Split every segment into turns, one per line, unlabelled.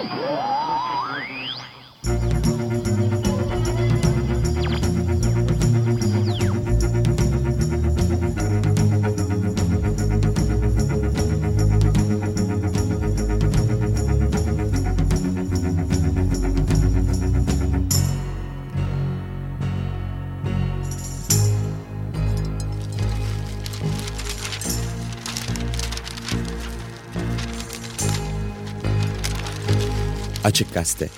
Oh! Açık Gazete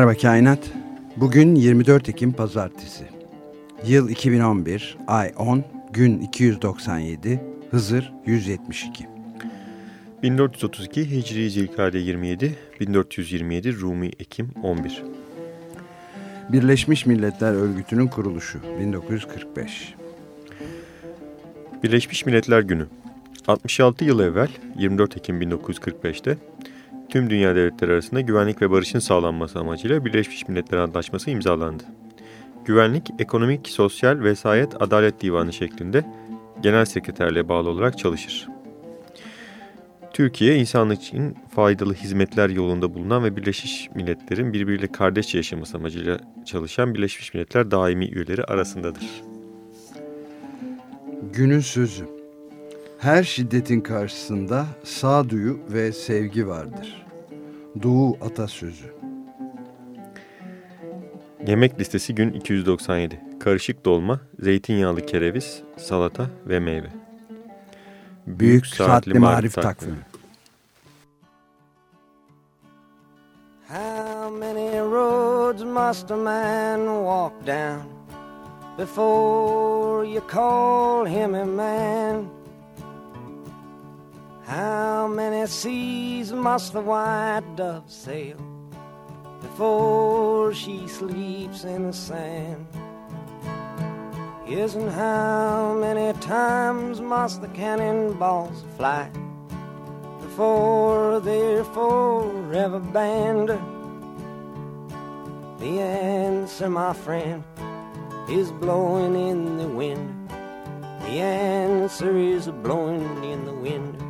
Merhaba Kainat. Bugün 24 Ekim Pazartesi. Yıl 2011, ay 10, gün 297, Hızır 172.
1432 Hicri Zilkade 27, 1427 Rumi Ekim 11.
Birleşmiş Milletler Örgütü'nün kuruluşu 1945.
Birleşmiş Milletler Günü 66 yıl evvel 24 Ekim 1945'te tüm dünya devletleri arasında güvenlik ve barışın sağlanması amacıyla Birleşmiş Milletler Antlaşması imzalandı. Güvenlik, ekonomik, sosyal, vesayet, adalet divanı şeklinde genel sekreterliğe bağlı olarak çalışır. Türkiye, insanlık için faydalı hizmetler yolunda bulunan ve Birleşmiş Milletler'in birbiriyle kardeşçe yaşaması amacıyla çalışan Birleşmiş Milletler daimi üyeleri arasındadır.
Günün sözü her şiddetin karşısında sağduyu ve sevgi vardır. Doğu atasözü.
Yemek listesi gün 297. Karışık dolma, zeytinyağlı kereviz, salata ve meyve.
Büyük, Büyük Saatli, saatli Marif Takvimi. How many roads must a man walk down before you call him a man? How many seas must the white dove sail before she sleeps in the sand? Yes, and how many times must the cannonballs fly before they're forever banned? The answer, my friend, is blowing in the wind. The answer is blowing in the wind.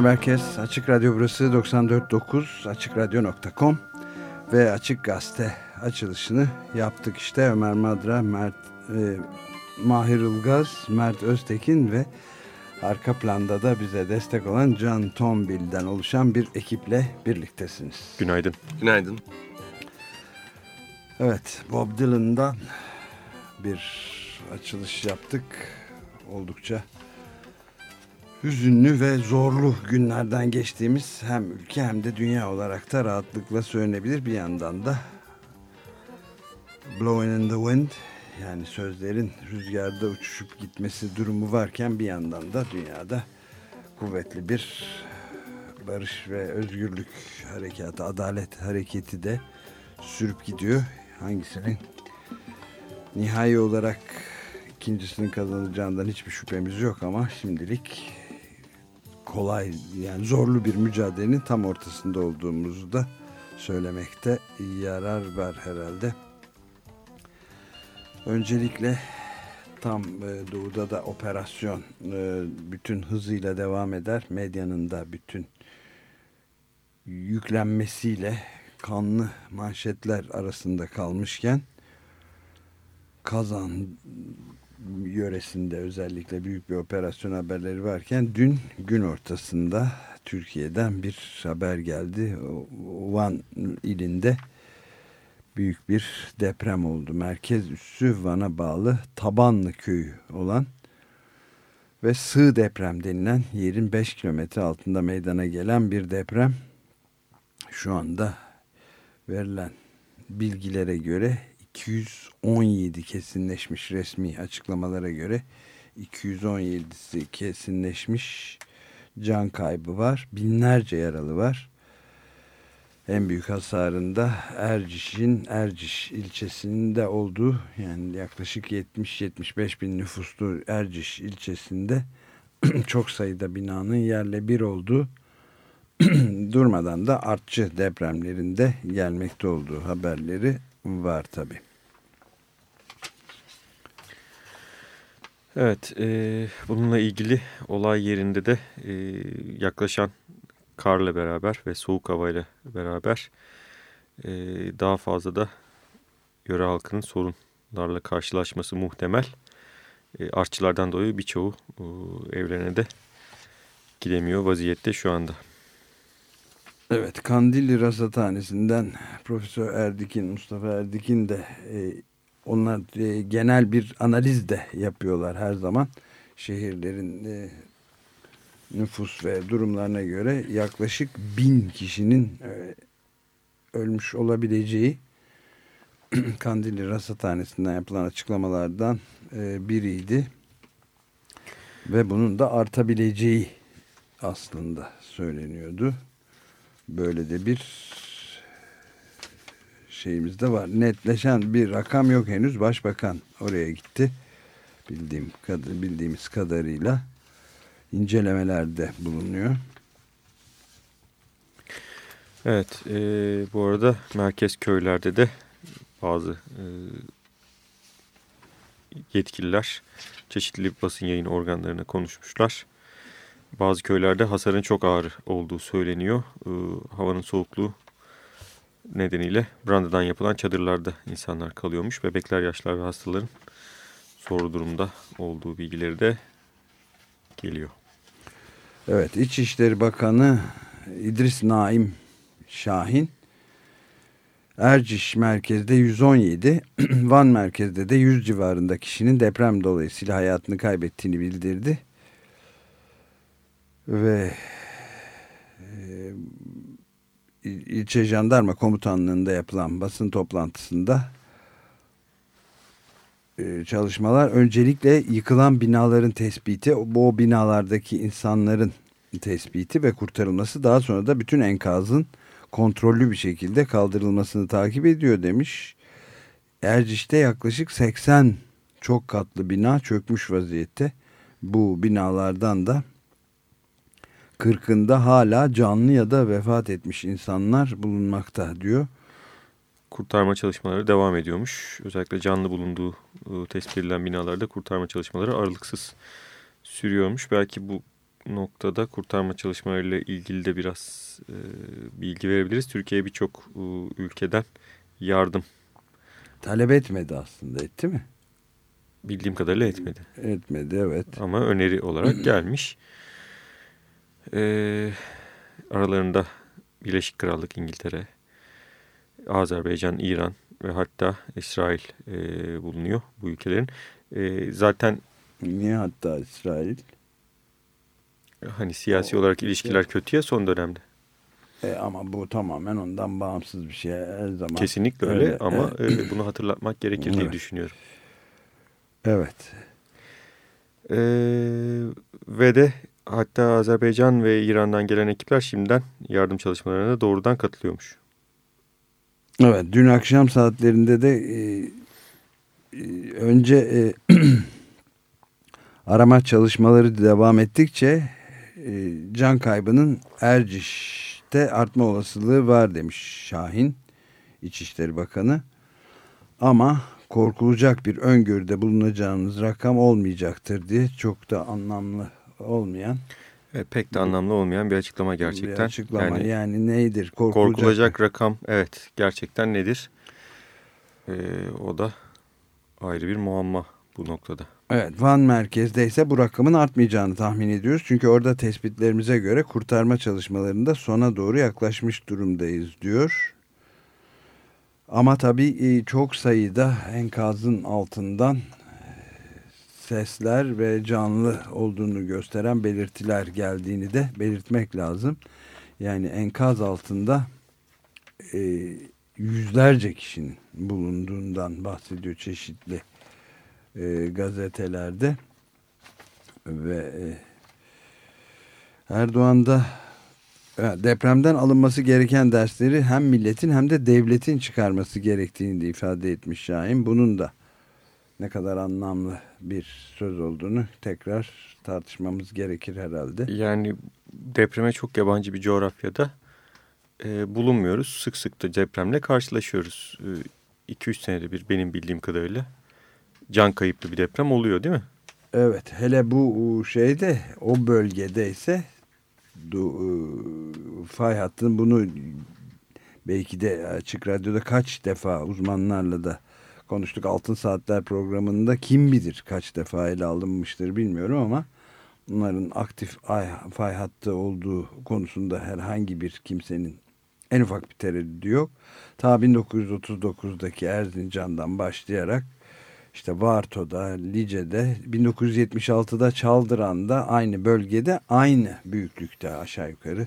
Merhaba herkes. Açık Radyo burası 94.9 AçıkRadyo.com ve Açık Gazete açılışını yaptık işte. Ömer Madra, Mert, e, Mahir Ilgaz, Mert Öztekin ve arka planda da bize destek olan Can Tombil'den oluşan bir ekiple birliktesiniz.
Günaydın.
Günaydın.
Evet, Bob Dylan'dan bir açılış yaptık. Oldukça hüzünlü ve zorlu günlerden geçtiğimiz hem ülke hem de dünya olarak da rahatlıkla söylenebilir. Bir yandan da Blowing in the Wind yani sözlerin rüzgarda uçuşup gitmesi durumu varken bir yandan da dünyada kuvvetli bir barış ve özgürlük harekatı, adalet hareketi de sürüp gidiyor. Hangisinin nihai olarak ikincisinin kazanacağından hiçbir şüphemiz yok ama şimdilik kolay yani zorlu bir mücadelenin tam ortasında olduğumuzu da söylemekte yarar var herhalde. Öncelikle tam e, doğuda da operasyon e, bütün hızıyla devam eder. Medyanın da bütün yüklenmesiyle kanlı manşetler arasında kalmışken Kazan yöresinde özellikle büyük bir operasyon haberleri varken dün gün ortasında Türkiye'den bir haber geldi. Van ilinde büyük bir deprem oldu. Merkez üssü Van'a bağlı Tabanlı köyü olan ve sığ deprem denilen yerin 5 kilometre altında meydana gelen bir deprem şu anda verilen bilgilere göre 217 kesinleşmiş resmi açıklamalara göre 217'si kesinleşmiş can kaybı var. Binlerce yaralı var. En büyük hasarında Erciş'in Erciş ilçesinde olduğu yani yaklaşık 70-75 bin nüfuslu Erciş ilçesinde çok sayıda binanın yerle bir olduğu durmadan da artçı depremlerinde gelmekte olduğu haberleri var tabi.
Evet, e, bununla ilgili olay yerinde de e, yaklaşan karla beraber ve soğuk havayla beraber e, daha fazla da yöre halkının sorunlarla karşılaşması muhtemel. E, artçılardan dolayı birçoğu e, evlerine de gidemiyor vaziyette şu anda.
Evet, Kandilli Rasathanesi'nden Profesör Erdikin, Mustafa Erdikin de e, onlar e, genel bir analiz de yapıyorlar her zaman. Şehirlerin e, nüfus ve durumlarına göre yaklaşık bin kişinin e, ölmüş olabileceği Kandilli Rasathanesi'nden yapılan açıklamalardan e, biriydi. Ve bunun da artabileceği aslında söyleniyordu. Böyle de bir şeyimiz de var. Netleşen bir rakam yok henüz. Başbakan oraya gitti. Bildiğim bildiğimiz kadarıyla incelemelerde bulunuyor.
Evet, e, bu arada merkez köylerde de bazı e, yetkililer çeşitli basın yayın organlarına konuşmuşlar. Bazı köylerde hasarın çok ağır olduğu söyleniyor. E, havanın soğukluğu nedeniyle brandadan yapılan çadırlarda insanlar kalıyormuş. Bebekler, yaşlar ve hastaların zor durumda olduğu bilgileri de geliyor.
Evet, İçişleri Bakanı İdris Naim Şahin Erciş merkezde 117, Van merkezde de 100 civarında kişinin deprem dolayısıyla hayatını kaybettiğini bildirdi. Ve e, ilçe jandarma komutanlığında yapılan basın toplantısında e, çalışmalar öncelikle yıkılan binaların tespiti, bu binalardaki insanların tespiti ve kurtarılması daha sonra da bütün enkazın kontrollü bir şekilde kaldırılmasını takip ediyor demiş. Erciş'te yaklaşık 80 çok katlı bina çökmüş vaziyette. Bu binalardan da 40'ında hala canlı ya da vefat etmiş insanlar bulunmakta diyor.
Kurtarma çalışmaları devam ediyormuş. Özellikle canlı bulunduğu e, tespit edilen binalarda kurtarma çalışmaları aralıksız sürüyormuş. Belki bu noktada kurtarma çalışmalarıyla ilgili de biraz e, bilgi verebiliriz. Türkiye birçok e, ülkeden yardım
talep etmedi aslında etti mi?
Bildiğim kadarıyla etmedi.
Etmedi evet.
Ama öneri olarak gelmiş. Ee, aralarında Birleşik Krallık, İngiltere, Azerbaycan, İran ve hatta İsrail e, bulunuyor bu ülkelerin. E, zaten
Niye hatta İsrail?
Hani siyasi olarak ilişkiler kötü ya son dönemde.
E, ama bu tamamen ondan bağımsız bir şey her zaman.
Kesinlikle öyle, öyle ama evet. bunu hatırlatmak gerekir diye evet. düşünüyorum.
Evet.
Ee, ve de hatta Azerbaycan ve İran'dan gelen ekipler şimdiden yardım çalışmalarına doğrudan katılıyormuş.
Evet dün akşam saatlerinde de e, e, önce e, arama çalışmaları devam ettikçe e, can kaybının Erciş'te artma olasılığı var demiş Şahin İçişleri Bakanı. Ama korkulacak bir öngörüde bulunacağınız rakam olmayacaktır diye çok da anlamlı olmayan
e, pek de anlamlı olmayan bir açıklama gerçekten. Bir
açıklama yani, yani neydir?
Korkulacak, korkulacak rakam evet gerçekten nedir? Ee, o da ayrı bir muamma bu noktada.
Evet Van merkezde ise bu rakamın artmayacağını tahmin ediyoruz. Çünkü orada tespitlerimize göre kurtarma çalışmalarında sona doğru yaklaşmış durumdayız diyor. Ama tabii e, çok sayıda enkazın altından sesler ve canlı olduğunu gösteren belirtiler geldiğini de belirtmek lazım. Yani enkaz altında e, yüzlerce kişinin bulunduğundan bahsediyor çeşitli e, gazetelerde ve e, Erdoğan da depremden alınması gereken dersleri hem milletin hem de devletin çıkarması gerektiğini de ifade etmiş Şahin. Bunun da ne kadar anlamlı bir söz olduğunu tekrar tartışmamız gerekir herhalde.
Yani depreme çok yabancı bir coğrafyada e, bulunmuyoruz. Sık sık da depremle karşılaşıyoruz. 2-3 e, senede bir benim bildiğim kadarıyla can kayıplı bir deprem oluyor değil mi?
Evet hele bu şeyde o bölgede ise e, fay hattının bunu belki de açık radyoda kaç defa uzmanlarla da konuştuk. Altın Saatler programında kim bilir kaç defa ele alınmıştır bilmiyorum ama bunların aktif fay hattı olduğu konusunda herhangi bir kimsenin en ufak bir tereddüdü yok. Ta 1939'daki Erzincan'dan başlayarak işte Varto'da, Lice'de, 1976'da Çaldıran'da aynı bölgede aynı büyüklükte aşağı yukarı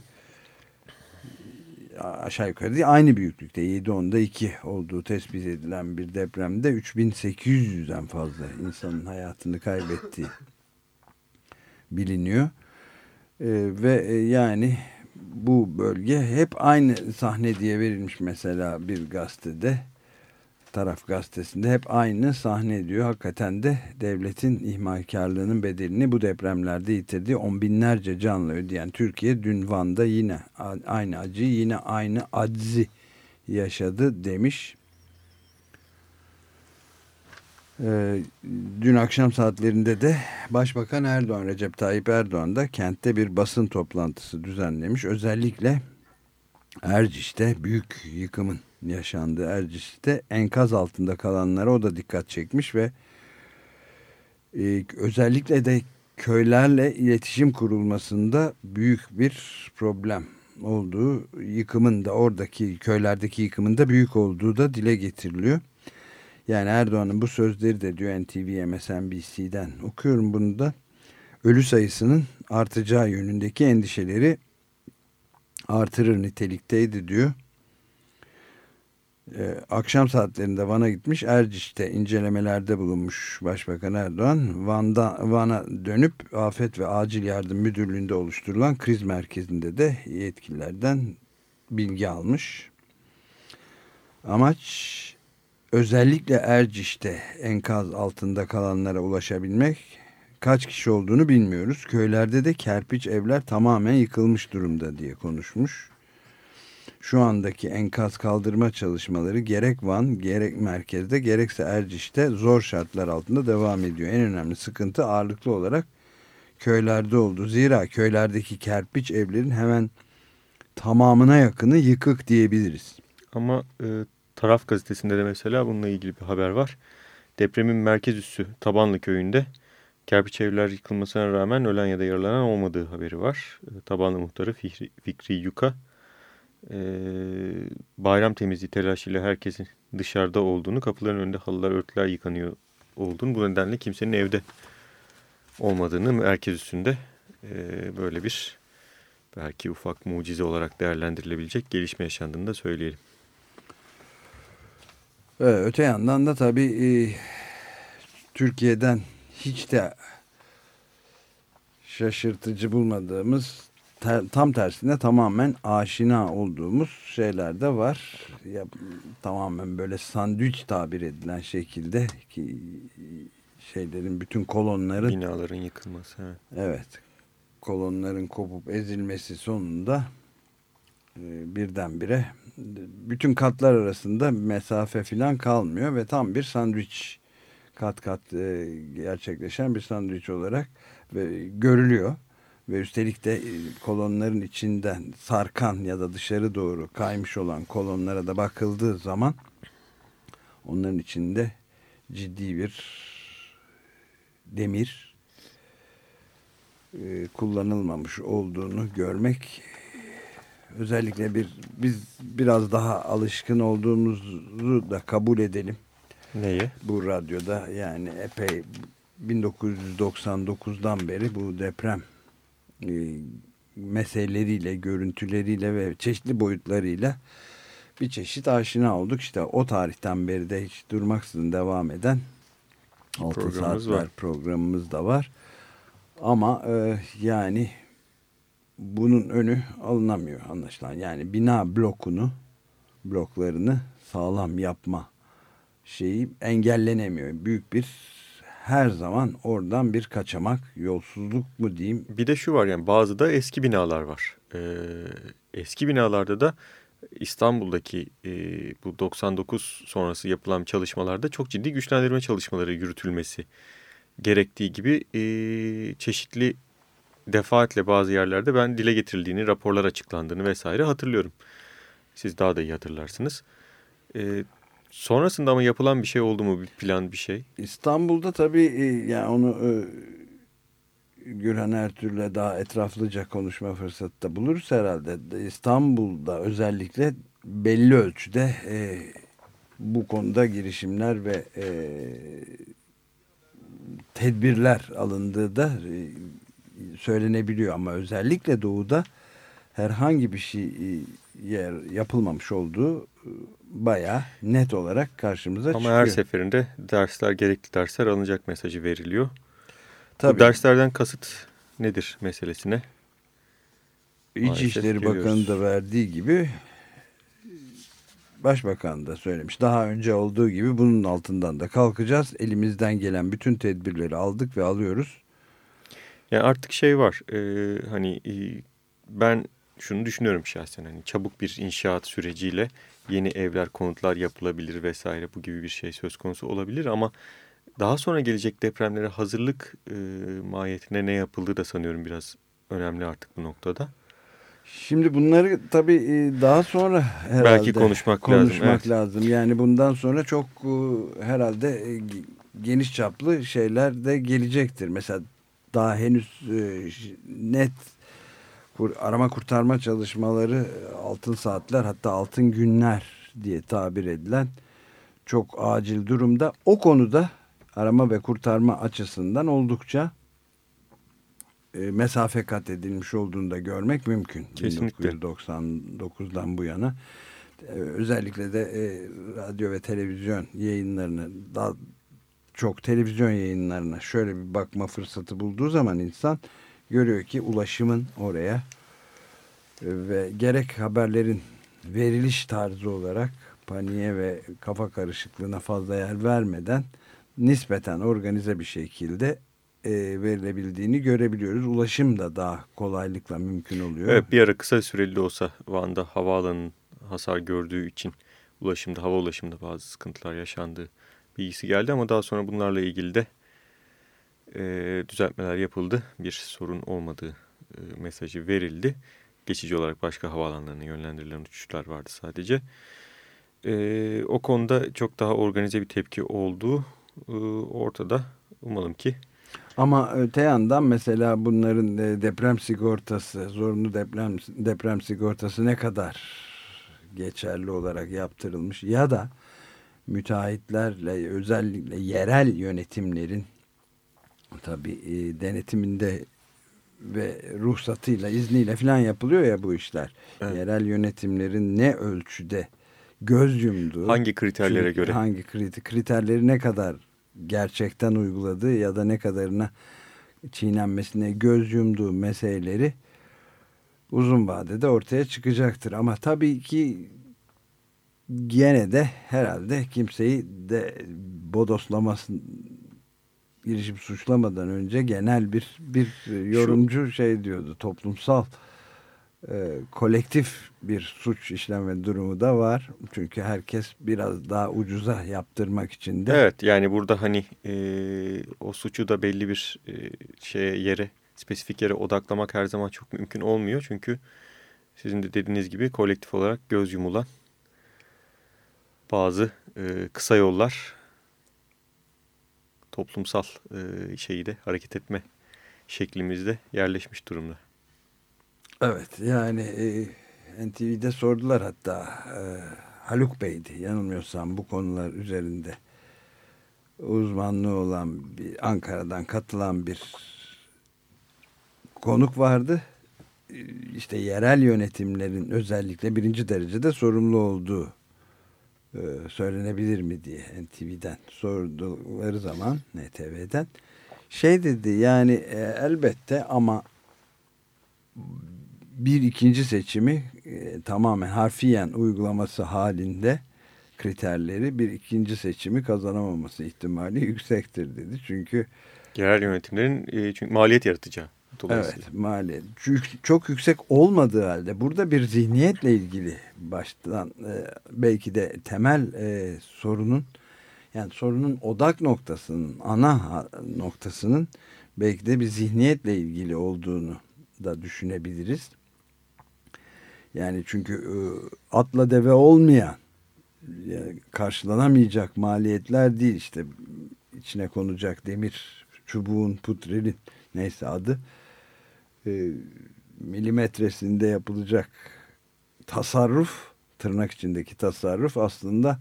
aşağı yukarı değil, aynı büyüklükte 7.10'da 2 olduğu tespit edilen bir depremde 3800'den fazla insanın hayatını kaybettiği biliniyor. Ee, ve e, yani bu bölge hep aynı sahne diye verilmiş mesela bir gazetede taraf gazetesinde hep aynı sahne diyor. Hakikaten de devletin ihmalkarlığının bedelini bu depremlerde yitirdiği on binlerce canlı ödeyen Türkiye dün Van'da yine aynı acıyı yine aynı aczi yaşadı demiş. Ee, dün akşam saatlerinde de Başbakan Erdoğan, Recep Tayyip Erdoğan da kentte bir basın toplantısı düzenlemiş. Özellikle Erciş'te büyük yıkımın yaşandı Erciş'te. Enkaz altında kalanlara o da dikkat çekmiş ve e, özellikle de köylerle iletişim kurulmasında büyük bir problem olduğu yıkımın da oradaki köylerdeki yıkımın da büyük olduğu da dile getiriliyor. Yani Erdoğan'ın bu sözleri de diyor NTV MSNBC'den okuyorum bunu da ölü sayısının artacağı yönündeki endişeleri artırır nitelikteydi diyor e, akşam saatlerinde Van'a gitmiş. Erciş'te incelemelerde bulunmuş Başbakan Erdoğan. Van'da Van'a dönüp Afet ve Acil Yardım Müdürlüğü'nde oluşturulan kriz merkezinde de yetkililerden bilgi almış. Amaç özellikle Erciş'te enkaz altında kalanlara ulaşabilmek. Kaç kişi olduğunu bilmiyoruz. Köylerde de kerpiç evler tamamen yıkılmış durumda diye konuşmuş şu andaki enkaz kaldırma çalışmaları gerek Van gerek merkezde gerekse Erciş'te zor şartlar altında devam ediyor. En önemli sıkıntı ağırlıklı olarak köylerde oldu. Zira köylerdeki kerpiç evlerin hemen tamamına yakını yıkık diyebiliriz.
Ama e, Taraf gazetesinde de mesela bununla ilgili bir haber var. Depremin merkez üssü Tabanlı köyünde kerpiç evler yıkılmasına rağmen ölen ya da yaralanan olmadığı haberi var. E, Tabanlı muhtarı Fikri, Fikri Yuka e, bayram temizliği telaşıyla herkesin dışarıda olduğunu, kapıların önünde halılar, örtüler yıkanıyor olduğunu, bu nedenle kimsenin evde olmadığını merkez üstünde e, böyle bir belki ufak mucize olarak değerlendirilebilecek gelişme yaşandığını da söyleyelim.
Evet, öte yandan da tabii e, Türkiye'den hiç de şaşırtıcı bulmadığımız ter, tam tersine tamamen aşina olduğumuz şeyler de var. Ya, tamamen böyle sandviç tabir edilen şekilde ki şeylerin bütün kolonların
binaların yıkılması.
Evet. evet kolonların kopup ezilmesi sonunda e, birdenbire bütün katlar arasında mesafe falan kalmıyor ve tam bir sandviç kat kat e, gerçekleşen bir sandviç olarak ve görülüyor ve üstelik de e, kolonların içinden sarkan ya da dışarı doğru kaymış olan kolonlara da bakıldığı zaman onların içinde ciddi bir demir e, kullanılmamış olduğunu görmek özellikle bir biz biraz daha alışkın olduğumuzu da kabul edelim.
Neyi?
Bu radyoda yani epey 1999'dan beri bu deprem meseleleriyle, görüntüleriyle ve çeşitli boyutlarıyla bir çeşit aşina olduk. İşte o tarihten beri de hiç durmaksızın devam eden Altın
programımız
Saatler
var.
programımız da var. Ama e, yani bunun önü alınamıyor anlaşılan. Yani bina blokunu, bloklarını sağlam yapma şeyi engellenemiyor. Büyük bir her zaman oradan bir kaçamak, yolsuzluk mu diyeyim.
Bir de şu var yani bazı da eski binalar var. Ee, eski binalarda da İstanbul'daki e, bu 99 sonrası yapılan çalışmalarda çok ciddi güçlendirme çalışmaları yürütülmesi gerektiği gibi e, çeşitli defaatle bazı yerlerde ben dile getirildiğini, raporlar açıklandığını vesaire hatırlıyorum. Siz daha da iyi hatırlarsınız. E, sonrasında ama yapılan bir şey oldu mu bir plan bir şey?
İstanbul'da tabii e, yani onu e, Gürhan Ertürk'le daha etraflıca konuşma fırsatı da buluruz herhalde. İstanbul'da özellikle belli ölçüde e, bu konuda girişimler ve e, tedbirler alındığı da e, söylenebiliyor ama özellikle doğuda herhangi bir şey yer yapılmamış olduğu baya net olarak karşımıza
Ama
çıkıyor.
her seferinde dersler gerekli dersler alınacak mesajı veriliyor.
Tabii.
Bu derslerden kasıt nedir meselesine?
İçişleri Bakanı da verdiği gibi Başbakan da söylemiş. Daha önce olduğu gibi bunun altından da kalkacağız. Elimizden gelen bütün tedbirleri aldık ve alıyoruz.
Yani artık şey var. E, hani e, ben şunu düşünüyorum şahsen. Hani çabuk bir inşaat süreciyle yeni evler, konutlar yapılabilir vesaire bu gibi bir şey söz konusu olabilir ama daha sonra gelecek depremlere hazırlık e, mahiyetine ne yapıldığı da sanıyorum biraz önemli artık bu noktada.
Şimdi bunları tabii e, daha sonra herhalde
Belki konuşmak,
konuşmak
lazım.
lazım.
Evet.
Yani bundan sonra çok e, herhalde e, geniş çaplı şeyler de gelecektir. Mesela daha henüz net arama kurtarma çalışmaları altın saatler hatta altın günler diye tabir edilen çok acil durumda. O konuda arama ve kurtarma açısından oldukça e, mesafe kat edilmiş olduğunu da görmek mümkün.
Kesinlikle.
1999'dan bu yana. E, özellikle de e, radyo ve televizyon yayınlarını daha çok televizyon yayınlarına şöyle bir bakma fırsatı bulduğu zaman insan görüyor ki ulaşımın oraya ve gerek haberlerin veriliş tarzı olarak paniğe ve kafa karışıklığına fazla yer vermeden nispeten organize bir şekilde e, verilebildiğini görebiliyoruz. Ulaşım da daha kolaylıkla mümkün oluyor.
Evet bir ara kısa süreli olsa Van'da havaalanının hasar gördüğü için ulaşımda, hava ulaşımında bazı sıkıntılar yaşandığı bilgisi geldi ama daha sonra bunlarla ilgili de e, düzeltmeler yapıldı. Bir sorun olmadığı e, mesajı verildi. Geçici olarak başka havaalanlarına yönlendirilen uçuşlar vardı sadece. E, o konuda çok daha organize bir tepki olduğu e, ortada. Umalım ki
ama öte yandan mesela bunların e, deprem sigortası, zorunlu deprem deprem sigortası ne kadar geçerli olarak yaptırılmış ya da müteahhitlerle özellikle yerel yönetimlerin tabi e, denetiminde ve ruhsatıyla izniyle falan yapılıyor ya bu işler. Evet. Yerel yönetimlerin ne ölçüde göz yumduğu.
Hangi kriterlere göre?
Hangi kriter, kriterleri ne kadar gerçekten uyguladığı ya da ne kadarına çiğnenmesine göz yumduğu meseleleri uzun vadede ortaya çıkacaktır. Ama tabii ki gene de herhalde kimseyi de bodoslamasın girişip suçlamadan önce genel bir bir yorumcu Şu, şey diyordu toplumsal e, kolektif bir suç işleme durumu da var. Çünkü herkes biraz daha ucuza yaptırmak için de.
Evet yani burada hani e, o suçu da belli bir e, şeye yere spesifik yere odaklamak her zaman çok mümkün olmuyor. Çünkü sizin de dediğiniz gibi kolektif olarak göz yumulan bazı e, kısa yollar toplumsal e, şeyi de hareket etme şeklimizde yerleşmiş durumda.
Evet yani e, NTV'de sordular hatta e, Haluk Bey'di yanılmıyorsam bu konular üzerinde uzmanlığı olan bir Ankara'dan katılan bir konuk vardı. E, işte yerel yönetimlerin özellikle birinci derecede sorumlu olduğu e, söylenebilir mi diye NTV'den sorduları zaman NTV'den şey dedi yani e, elbette ama bir ikinci seçimi e, tamamen harfiyen uygulaması halinde kriterleri bir ikinci seçimi kazanamaması ihtimali yüksektir dedi. Çünkü
yerel yönetimlerin e, çünkü maliyet yaratacağı.
Evet maliyet. Çok yüksek olmadığı halde burada bir zihniyetle ilgili baştan e, belki de temel e, sorunun yani sorunun odak noktasının ana noktasının belki de bir zihniyetle ilgili olduğunu da düşünebiliriz. Yani çünkü e, atla deve olmayan karşılanamayacak maliyetler değil işte içine konacak demir çubuğun putrelin neyse adı e, milimetresinde yapılacak tasarruf tırnak içindeki tasarruf aslında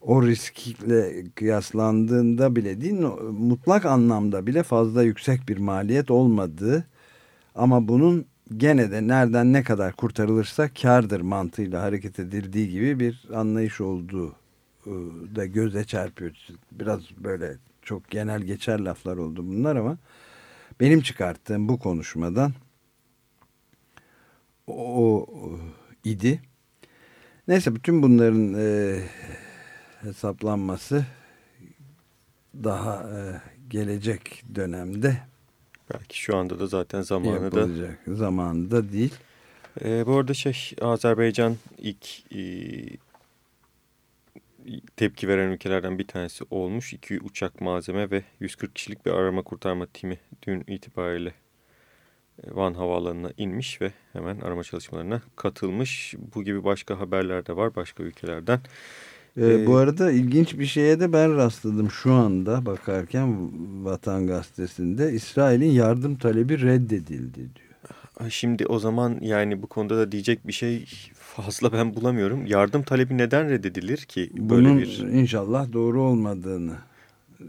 o riskle kıyaslandığında bile değil mutlak anlamda bile fazla yüksek bir maliyet olmadığı ama bunun gene de nereden ne kadar kurtarılırsa kardır mantığıyla hareket edildiği gibi bir anlayış olduğu e, da göze çarpıyor. Biraz böyle çok genel geçer laflar oldu bunlar ama benim çıkarttığım bu konuşmadan o, o idi. Neyse bütün bunların e, hesaplanması daha e, gelecek dönemde
Belki şu anda da zaten zamanı
da. Zamanı da değil.
Ee, bu arada şey Azerbaycan ilk e, tepki veren ülkelerden bir tanesi olmuş. İki uçak malzeme ve 140 kişilik bir arama kurtarma timi dün itibariyle e, Van Havaalanı'na inmiş ve hemen arama çalışmalarına katılmış. Bu gibi başka haberler de var başka ülkelerden.
Ee, bu arada ilginç bir şeye de ben rastladım şu anda bakarken Vatan Gazetesi'nde İsrail'in yardım talebi reddedildi diyor.
Şimdi o zaman yani bu konuda da diyecek bir şey fazla ben bulamıyorum. Yardım talebi neden reddedilir ki?
Böyle Bunun bir... inşallah doğru olmadığını e,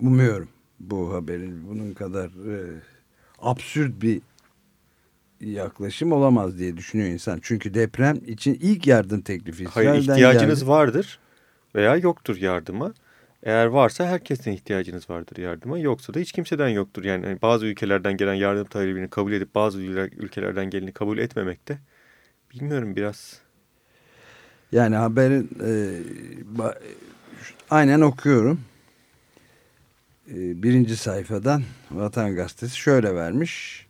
umuyorum bu haberin. Bunun kadar e, absürt bir yaklaşım olamaz diye düşünüyor insan. Çünkü deprem için ilk yardım teklifi
İsrail'den Hayır ihtiyacınız geldi. vardır veya yoktur yardıma. Eğer varsa herkesin ihtiyacınız vardır yardıma. Yoksa da hiç kimseden yoktur. Yani bazı ülkelerden gelen yardım talebini kabul edip bazı ülkelerden geleni kabul etmemek de bilmiyorum biraz.
Yani haberin e, aynen okuyorum. E, birinci sayfadan Vatan Gazetesi şöyle vermiş.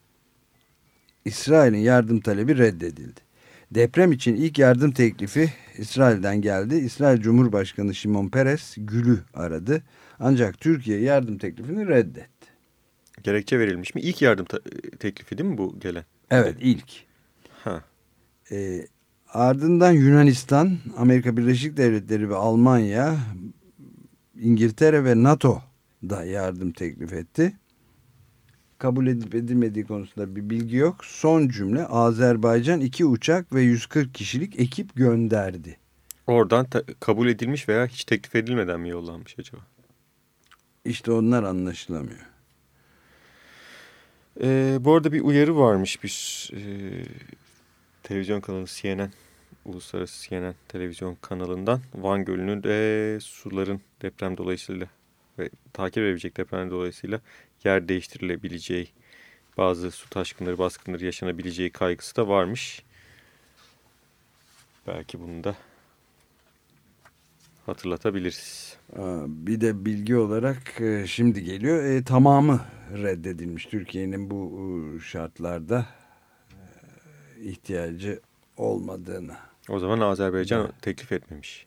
İsrail'in yardım talebi reddedildi. Deprem için ilk yardım teklifi İsrail'den geldi. İsrail Cumhurbaşkanı Şimon Peres Gül'ü aradı. Ancak Türkiye yardım teklifini reddetti.
Gerekçe verilmiş mi? İlk yardım teklifi değil mi bu gelen?
Evet ilk.
Ha.
E, ardından Yunanistan, Amerika Birleşik Devletleri ve Almanya, İngiltere ve NATO da yardım teklif etti. Kabul edip edilmediği konusunda bir bilgi yok. Son cümle Azerbaycan iki uçak ve 140 kişilik ekip gönderdi.
Oradan kabul edilmiş veya hiç teklif edilmeden mi yollanmış acaba?
İşte onlar anlaşılamıyor.
Ee, bu arada bir uyarı varmış bir e, televizyon kanalı CNN, uluslararası CNN televizyon kanalından. Van Gölü'nün de suların deprem dolayısıyla ve takip edebilecek deprem dolayısıyla yer değiştirilebileceği bazı su taşkınları, baskınları yaşanabileceği kaygısı da varmış. Belki bunu da hatırlatabiliriz.
Bir de bilgi olarak e, şimdi geliyor. E, tamamı reddedilmiş. Türkiye'nin bu e, şartlarda ihtiyacı olmadığını.
O zaman Azerbaycan evet. teklif etmemiş.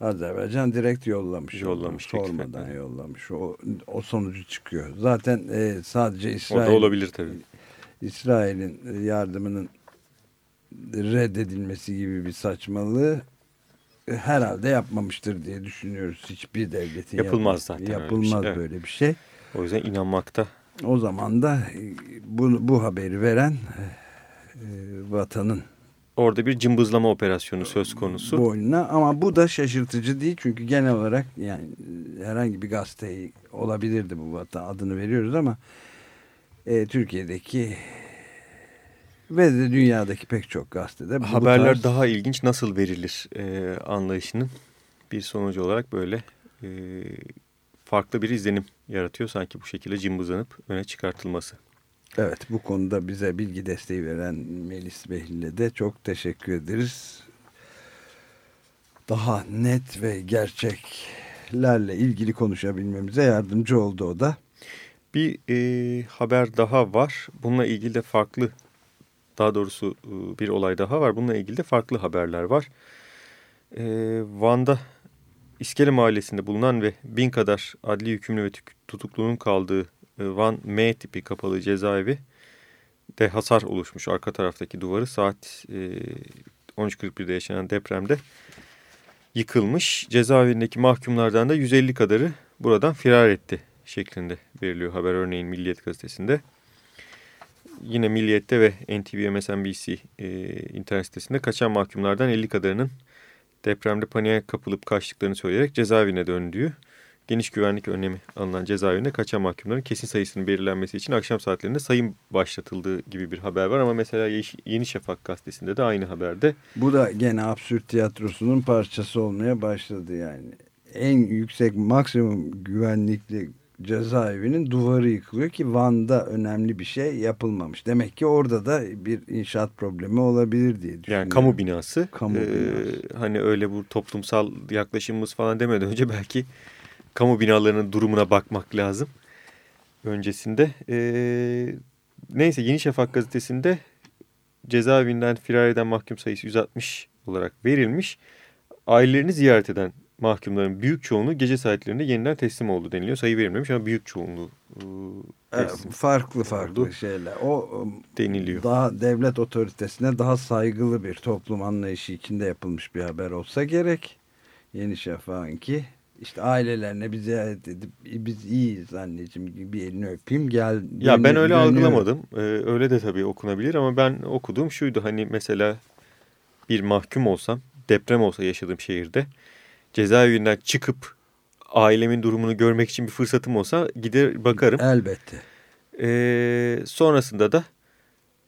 Azerbaycan direkt yollamış.
Yollamış.
Sormadan yollamış. O, o sonucu çıkıyor. Zaten e, sadece İsrail...
O da olabilir tabii.
İsrail'in yardımının reddedilmesi gibi bir saçmalığı herhalde yapmamıştır diye düşünüyoruz. Hiçbir devletin
yapılmaz zaten
yapılmaz
böyle bir,
şey. böyle bir şey.
O yüzden inanmakta.
O zaman da e, bu, bu haberi veren e, vatanın
Orada bir cımbızlama operasyonu söz konusu.
Boynuna ama bu da şaşırtıcı değil çünkü genel olarak yani herhangi bir gazete olabilirdi bu vatan adını veriyoruz ama e, Türkiye'deki ve de dünyadaki pek çok gazetede
haberler tarz... daha ilginç nasıl verilir e, anlayışının bir sonucu olarak böyle e, farklı bir izlenim yaratıyor sanki bu şekilde cımbızlanıp öne çıkartılması.
Evet bu konuda bize bilgi desteği veren Melis Behlil'e de çok teşekkür ederiz. Daha net ve gerçeklerle ilgili konuşabilmemize yardımcı oldu o da.
Bir e, haber daha var. Bununla ilgili de farklı daha doğrusu e, bir olay daha var. Bununla ilgili de farklı haberler var. E, Van'da İskele Mahallesi'nde bulunan ve bin kadar adli hükümlü ve tutuklunun kaldığı Van M tipi kapalı cezaevi de hasar oluşmuş. Arka taraftaki duvarı saat e, 13.41'de yaşanan depremde yıkılmış. Cezaevindeki mahkumlardan da 150 kadarı buradan firar etti şeklinde veriliyor haber örneğin Milliyet gazetesinde. Yine Milliyet'te ve NTV MSNBC e, internet sitesinde kaçan mahkumlardan 50 kadarının depremde paniğe kapılıp kaçtıklarını söyleyerek cezaevine döndüğü geniş güvenlik önlemi alınan cezaevinde kaçan mahkumların kesin sayısının belirlenmesi için akşam saatlerinde sayım başlatıldığı gibi bir haber var. Ama mesela Yeni Şafak gazetesinde de aynı haberde.
Bu da gene absürt tiyatrosunun parçası olmaya başladı yani. En yüksek maksimum güvenlikli cezaevinin duvarı yıkılıyor ki Van'da önemli bir şey yapılmamış. Demek ki orada da bir inşaat problemi olabilir diye düşünüyorum.
Yani kamu binası.
Kamu
ee, Hani öyle bu toplumsal yaklaşımımız falan demeden önce belki kamu binalarının durumuna bakmak lazım. Öncesinde. Ee, neyse Yeni Şafak gazetesinde cezaevinden firar eden mahkum sayısı 160 olarak verilmiş. Ailelerini ziyaret eden mahkumların büyük çoğunluğu gece saatlerinde yeniden teslim oldu deniliyor. Sayı verilmemiş ama büyük çoğunluğu
teslim Farklı farklı oldu. şeyler. O
deniliyor.
Daha devlet otoritesine daha saygılı bir toplum anlayışı içinde yapılmış bir haber olsa gerek. Yeni Şafak'ın ki işte ailelerine bir ziyaret edip biz iyiyiz anneciğim bir elini öpeyim gel.
Ya ben öyle dönüyorum. algılamadım. Ee, öyle de tabii okunabilir ama ben okuduğum şuydu hani mesela bir mahkum olsam deprem olsa yaşadığım şehirde cezaevinden çıkıp ailemin durumunu görmek için bir fırsatım olsa gider bakarım.
Elbette.
Ee, sonrasında da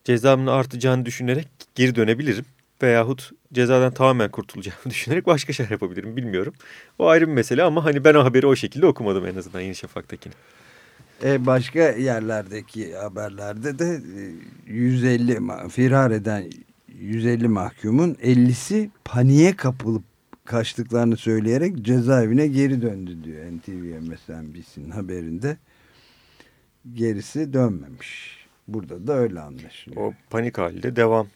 cezamın artacağını düşünerek geri dönebilirim. Veyahut cezadan tamamen kurtulacağımı düşünerek başka şeyler yapabilirim bilmiyorum. O ayrı bir mesele ama hani ben o haberi o şekilde okumadım en azından Yeni Şafak'takini.
E başka yerlerdeki haberlerde de 150 e, firar eden 150 mahkumun 50'si paniğe kapılıp kaçtıklarını söyleyerek cezaevine geri döndü diyor NTV MSNBC'nin haberinde. Gerisi dönmemiş. Burada da öyle anlaşılıyor.
O panik halde devam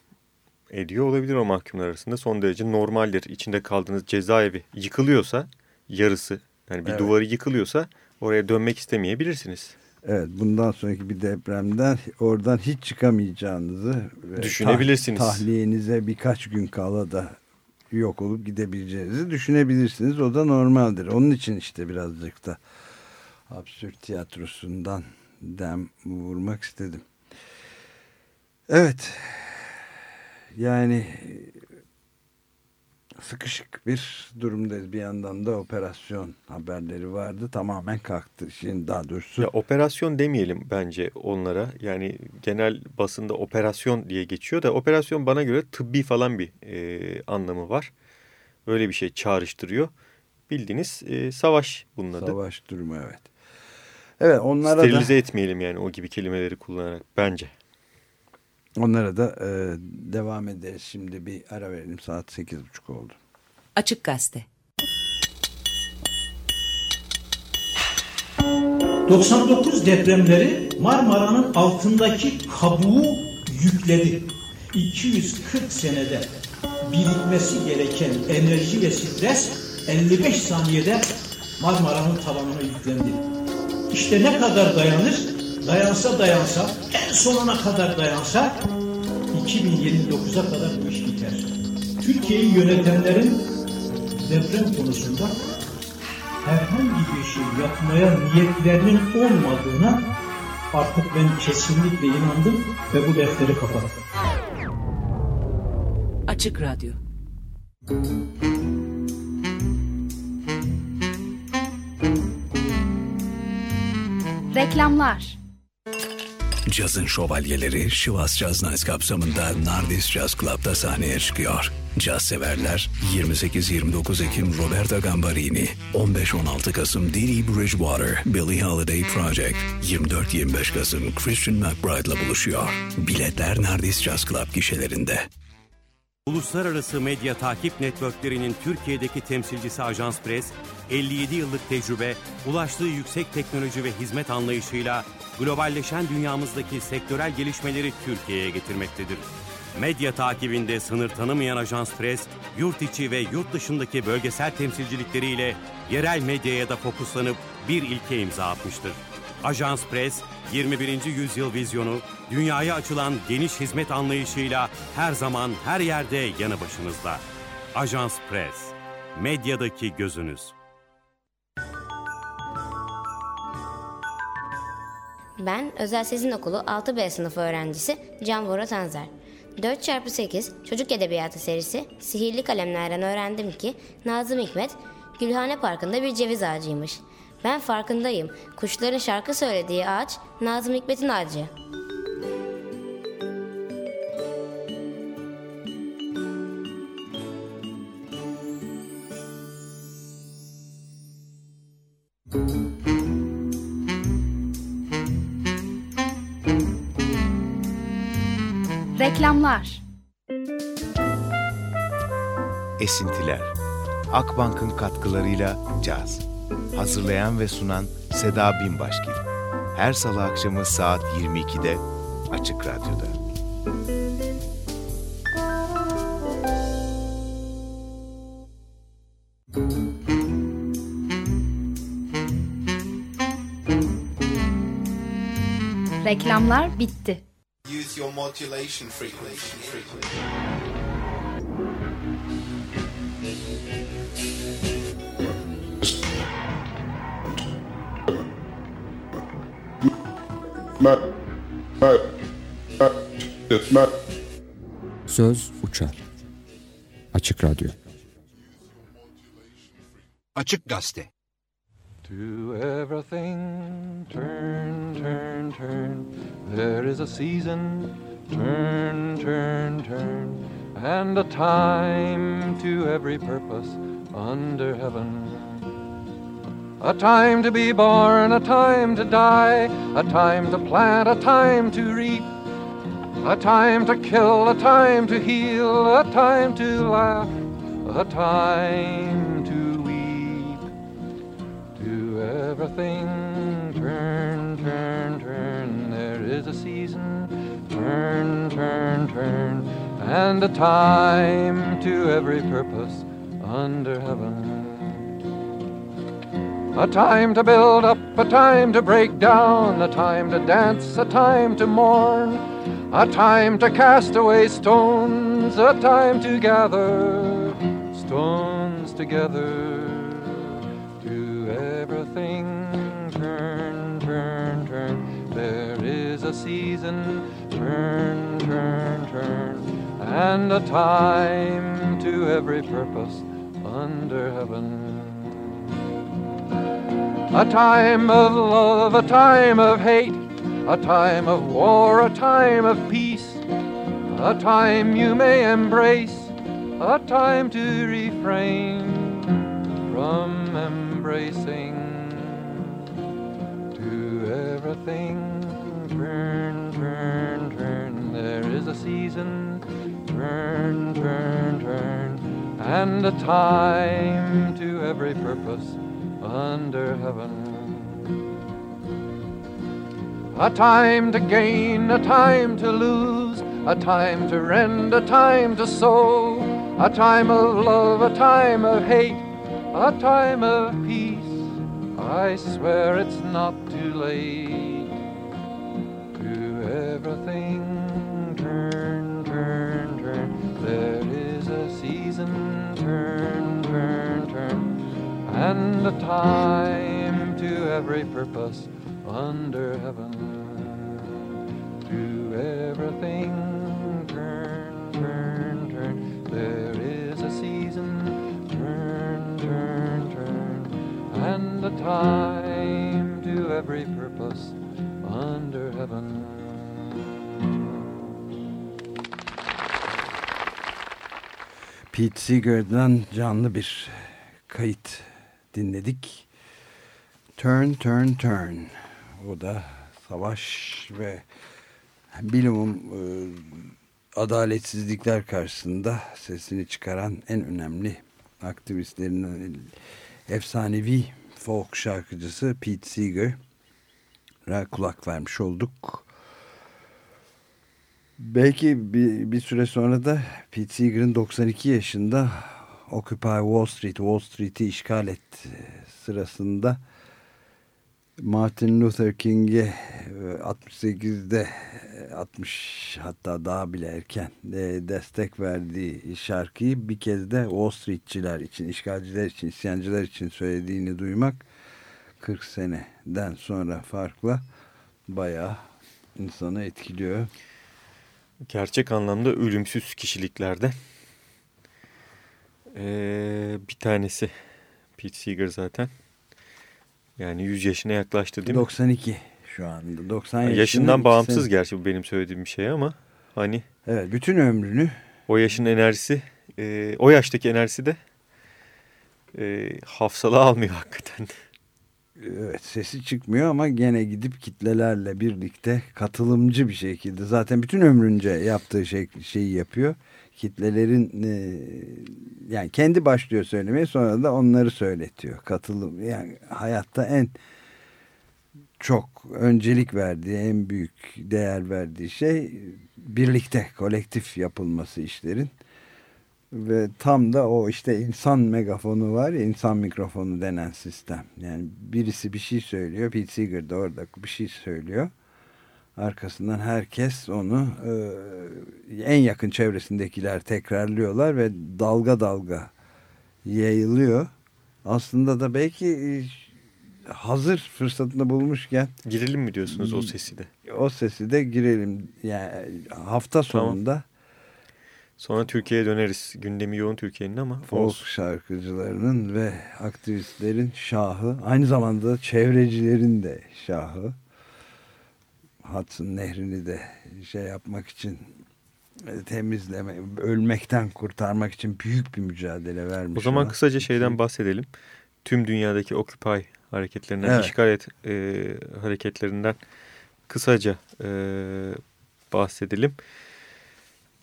ediyor olabilir o mahkumlar arasında. Son derece normaldir. İçinde kaldığınız cezaevi yıkılıyorsa yarısı yani bir evet. duvarı yıkılıyorsa oraya dönmek istemeyebilirsiniz.
Evet bundan sonraki bir depremden oradan hiç çıkamayacağınızı
düşünebilirsiniz.
Tah tahliyenize birkaç gün kala da yok olup gidebileceğinizi düşünebilirsiniz. O da normaldir. Onun için işte birazcık da absürt tiyatrosundan dem vurmak istedim. Evet. Yani sıkışık bir durumdayız. Bir yandan da operasyon haberleri vardı. Tamamen kalktı. Şimdi daha doğrusu...
Ya operasyon demeyelim bence onlara. Yani genel basında operasyon diye geçiyor da operasyon bana göre tıbbi falan bir e, anlamı var. Öyle bir şey çağrıştırıyor. Bildiğiniz e, savaş bunun adı.
Savaş durumu evet. Evet onlara
Sterilize
da...
etmeyelim yani o gibi kelimeleri kullanarak bence.
Onlara da e, devam ederiz. Şimdi bir ara verelim. Saat sekiz buçuk oldu.
Açık Gazete
99 depremleri Marmara'nın altındaki kabuğu yükledi. 240 senede birikmesi gereken enerji ve stres 55 saniyede Marmara'nın tavanına yüklendi. İşte ne kadar dayanır? Dayansa dayansa, en sonuna kadar dayansa 2029'a kadar bu iş biter. Türkiye'yi yönetenlerin deprem konusunda herhangi bir şey yapmaya niyetlerinin olmadığına artık ben kesinlikle inandım ve bu defteri kapattım.
Açık Radyo
Reklamlar
Cazın şövalyeleri Şivas Jazz Nights kapsamında Nardis Jazz Club'da sahneye çıkıyor. Caz severler 28-29 Ekim Roberta Gambarini, 15-16 Kasım Didi Bridgewater, Billie Holiday Project, 24-25 Kasım Christian McBride'la buluşuyor. Biletler Nardis Jazz Club gişelerinde.
Uluslararası medya takip networklerinin Türkiye'deki temsilcisi Ajans Press, 57 yıllık tecrübe, ulaştığı yüksek teknoloji ve hizmet anlayışıyla globalleşen dünyamızdaki sektörel gelişmeleri Türkiye'ye getirmektedir. Medya takibinde sınır tanımayan Ajans Press, yurt içi ve yurt dışındaki bölgesel temsilcilikleriyle yerel medyaya da fokuslanıp bir ilke imza atmıştır. Ajans Press, 21. yüzyıl vizyonu, dünyaya açılan geniş hizmet anlayışıyla her zaman her yerde yanı başınızda. Ajans Press, medyadaki gözünüz.
Ben Özel Sezin Okulu 6B sınıfı öğrencisi Can Bora Tanzer. 4x8 Çocuk Edebiyatı serisi Sihirli Kalemlerden öğrendim ki Nazım Hikmet Gülhane Parkı'nda bir ceviz ağacıymış. Ben farkındayım. Kuşların şarkı söylediği ağaç Nazım Hikmet'in ağacı.
Reklamlar
Esintiler Akbank'ın katkılarıyla caz. Hazırlayan ve sunan Seda Binbaşgil. Her salı akşamı saat 22'de Açık Radyo'da.
Reklamlar bitti.
Use your modulation frequency.
Söz uçar. Açık Radyo.
Açık Gazete.
To everything turn, turn, turn. There is a season, turn, turn, turn. And a time to every purpose under heaven. A time to be born, a time to die, a time to plant, a time to reap, a time to kill, a time to heal, a time to laugh, a time to weep. To everything, turn, turn, turn, there is a season, turn, turn, turn, and a time to every purpose under heaven. A time to build up, a time to break down, a time to dance, a time to mourn, a time to cast away stones, a time to gather stones together. To everything turn, turn, turn. There is a season, turn, turn, turn, and a time to every purpose under heaven. A time of love, a time of hate, a time of war, a time of peace, a time you may embrace, a time to refrain from embracing. To everything, turn, turn, turn. There is a season, turn, turn, turn, and a time to every purpose under heaven. A time to gain, a time to lose, a time to rend, a time to sow, a time of love, a time of hate, a time of peace. I swear it's not too late. To everything, turn, turn, turn. There is a season, turn, turn, turn and a time to every purpose under heaven. To everything, turn, turn, turn. There is a season, turn, turn, turn, and a time to every purpose under heaven.
Pete Seeger'dan canlı bir kayıt dinledik. Turn, Turn, Turn. O da savaş ve bilimum e, adaletsizlikler karşısında sesini çıkaran en önemli aktivistlerin efsanevi folk şarkıcısı Pete Seeger'a kulak vermiş olduk. Belki bir, bir süre sonra da Pete Seeger'ın 92 yaşında Occupy Wall Street, Wall Street'i işgal et sırasında Martin Luther King'e 68'de 60 hatta daha bile erken destek verdiği şarkıyı bir kez de Wall Streetçiler için, işgalciler için, isyancılar için söylediğini duymak 40 seneden sonra farkla bayağı insanı etkiliyor.
Gerçek anlamda ölümsüz kişiliklerde ee, bir tanesi Pete Seeger zaten. Yani 100 yaşına yaklaştı değil mi?
92 şu anda. 90 yaşında
Yaşından bağımsız sene. gerçi bu benim söylediğim bir şey ama hani.
Evet bütün ömrünü.
O yaşın enerjisi, e, o yaştaki enerjisi de e, hafsalı almıyor hakikaten.
Evet sesi çıkmıyor ama gene gidip kitlelerle birlikte katılımcı bir şekilde zaten bütün ömrünce yaptığı şey, şeyi yapıyor kitlelerin e, yani kendi başlıyor söylemeye sonra da onları söyletiyor. Katılım yani hayatta en çok öncelik verdiği en büyük değer verdiği şey birlikte kolektif yapılması işlerin. Ve tam da o işte insan megafonu var ya insan mikrofonu denen sistem. Yani birisi bir şey söylüyor Pete Seeger de orada bir şey söylüyor Arkasından herkes onu e, en yakın çevresindekiler tekrarlıyorlar ve dalga dalga yayılıyor. Aslında da belki e, hazır fırsatını bulmuşken
girelim mi diyorsunuz o sesi de?
O sesi de girelim. Yani hafta sonunda tamam.
Sonra Türkiye'ye döneriz. Gündemi yoğun Türkiye'nin ama
folk olsun. şarkıcılarının ve aktivistlerin şahı, aynı zamanda çevrecilerin de şahı. Hudson nehrini de şey yapmak için e, temizleme, ölmekten kurtarmak için büyük bir mücadele vermiş.
O zaman ona. kısaca şeyden bahsedelim. Tüm dünyadaki Occupy hareketlerinden, evet. işgal et e, hareketlerinden kısaca e, bahsedelim.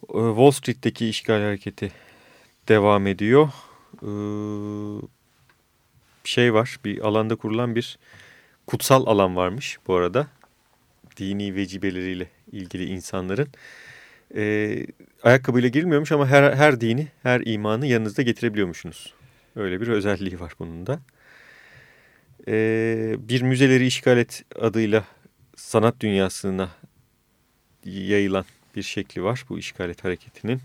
E, Wall Street'teki işgal hareketi devam ediyor. E, şey var, bir alanda kurulan bir kutsal alan varmış bu arada dini vecibeleriyle ilgili insanların e, ayakkabıyla girmiyormuş ama her, her dini, her imanı yanınızda getirebiliyormuşsunuz. Öyle bir özelliği var bunun da. e, bir müzeleri işgal et adıyla sanat dünyasına yayılan bir şekli var bu işgal et hareketinin.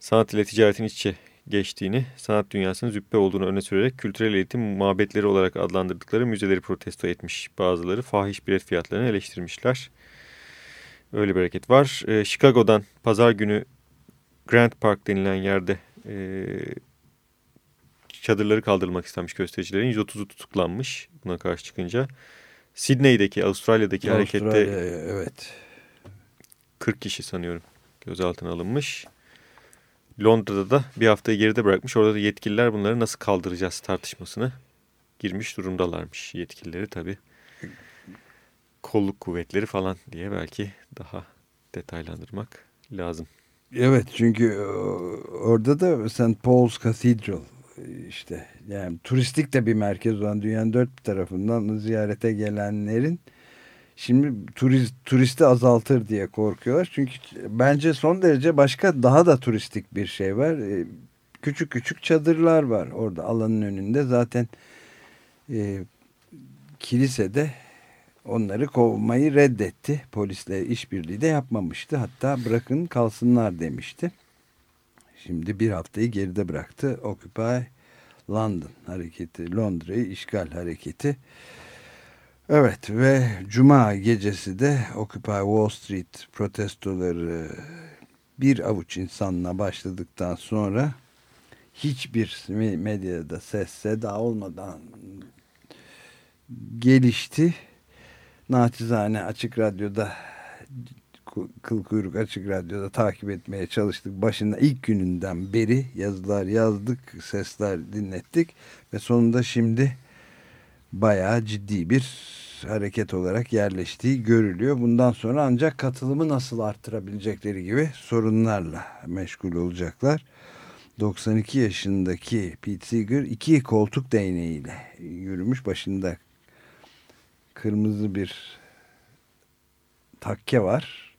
Sanat ile ticaretin iç içe geçtiğini, sanat dünyasının züppe olduğunu öne sürerek kültürel eğitim mabetleri olarak adlandırdıkları müzeleri protesto etmiş. Bazıları fahiş bilet fiyatlarını eleştirmişler. Öyle bir hareket var. E, Chicago'dan pazar günü Grand Park denilen yerde e, çadırları kaldırılmak istenmiş göstericilerin 130'u tutuklanmış buna karşı çıkınca. Sydney'deki, Avustralya'daki Avustralya, harekette
evet.
40 kişi sanıyorum gözaltına alınmış. Londra'da da bir haftayı geride bırakmış. Orada da yetkililer bunları nasıl kaldıracağız tartışmasını girmiş durumdalarmış. Yetkilileri tabii kolluk kuvvetleri falan diye belki daha detaylandırmak lazım.
Evet çünkü e, orada da St. Paul's Cathedral işte yani turistik de bir merkez olan dünyanın dört tarafından ziyarete gelenlerin şimdi turist, turisti azaltır diye korkuyorlar. Çünkü bence son derece başka daha da turistik bir şey var. E, küçük küçük çadırlar var orada alanın önünde zaten e, kilisede onları kovmayı reddetti. Polisle işbirliği de yapmamıştı. Hatta bırakın kalsınlar demişti. Şimdi bir haftayı geride bıraktı. Occupy London hareketi, Londra'yı işgal hareketi. Evet ve Cuma gecesi de Occupy Wall Street protestoları bir avuç insanla başladıktan sonra hiçbir medyada ses seda olmadan gelişti. Naçizane Açık Radyo'da Kıl Kuyruk Açık Radyo'da takip etmeye çalıştık. Başında ilk gününden beri yazılar yazdık, sesler dinlettik ve sonunda şimdi bayağı ciddi bir hareket olarak yerleştiği görülüyor. Bundan sonra ancak katılımı nasıl arttırabilecekleri gibi sorunlarla meşgul olacaklar. 92 yaşındaki Pete Seeger iki koltuk değneğiyle yürümüş. Başında kırmızı bir takke var.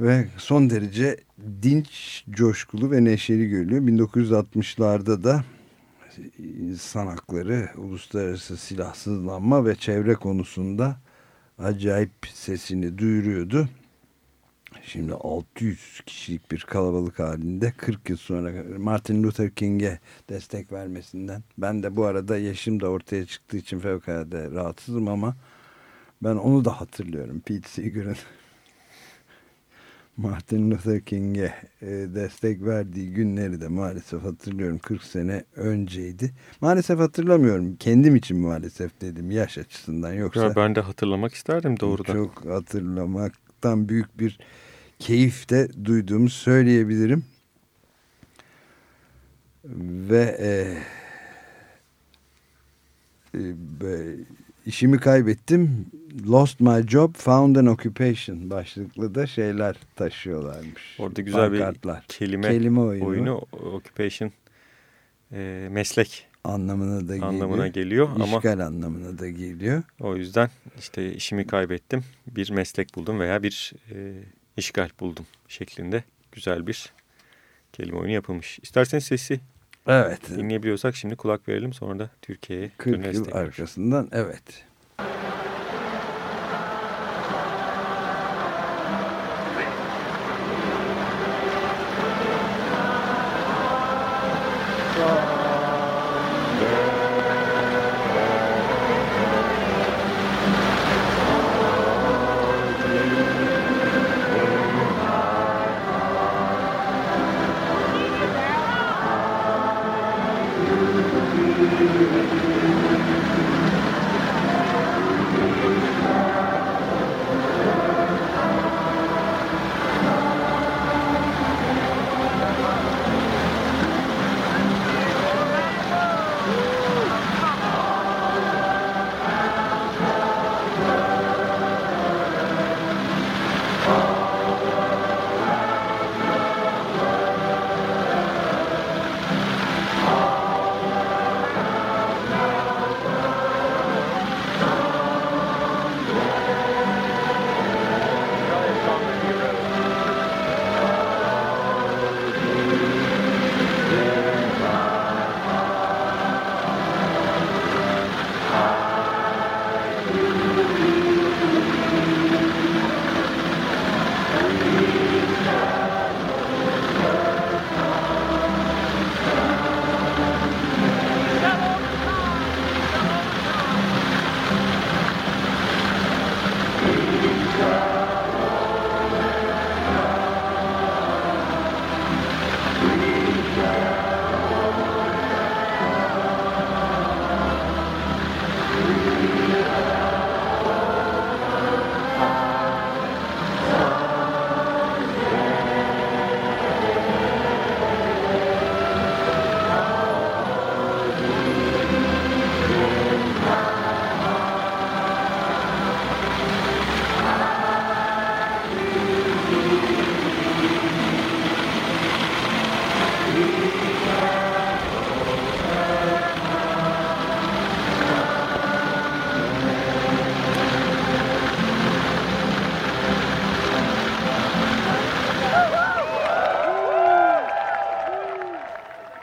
Ve son derece dinç, coşkulu ve neşeli görülüyor. 1960'larda da insan hakları, uluslararası silahsızlanma ve çevre konusunda acayip sesini duyuruyordu. Şimdi 600 kişilik bir kalabalık halinde 40 yıl sonra Martin Luther King'e destek vermesinden. Ben de bu arada yaşım da ortaya çıktığı için fevkalade rahatsızım ama ben onu da hatırlıyorum. Pete Seeger'ın Martin Luther King'e e, destek verdiği günleri de maalesef hatırlıyorum. 40 sene önceydi. Maalesef hatırlamıyorum. Kendim için maalesef dedim yaş açısından. Yoksa
ya ben de hatırlamak isterdim doğrudan.
Çok hatırlamaktan büyük bir keyif de duyduğumu söyleyebilirim. Ve e, e, işimi kaybettim. Lost my job, found an occupation başlıklı da şeyler taşıyorlarmış.
Orada güzel Pankartlar. bir kelime, kelime oyunu. oyunu occupation e, meslek
anlamına da geliyor.
Anlamına geliyor
İşgal ama anlamına da geliyor.
O yüzden işte işimi kaybettim. Bir meslek buldum veya bir e, işgal buldum şeklinde güzel bir kelime oyunu yapılmış. İsterseniz sesi
evet.
dinleyebiliyorsak şimdi kulak verelim sonra da Türkiye'ye
40 yıl arkasından evet. Evet,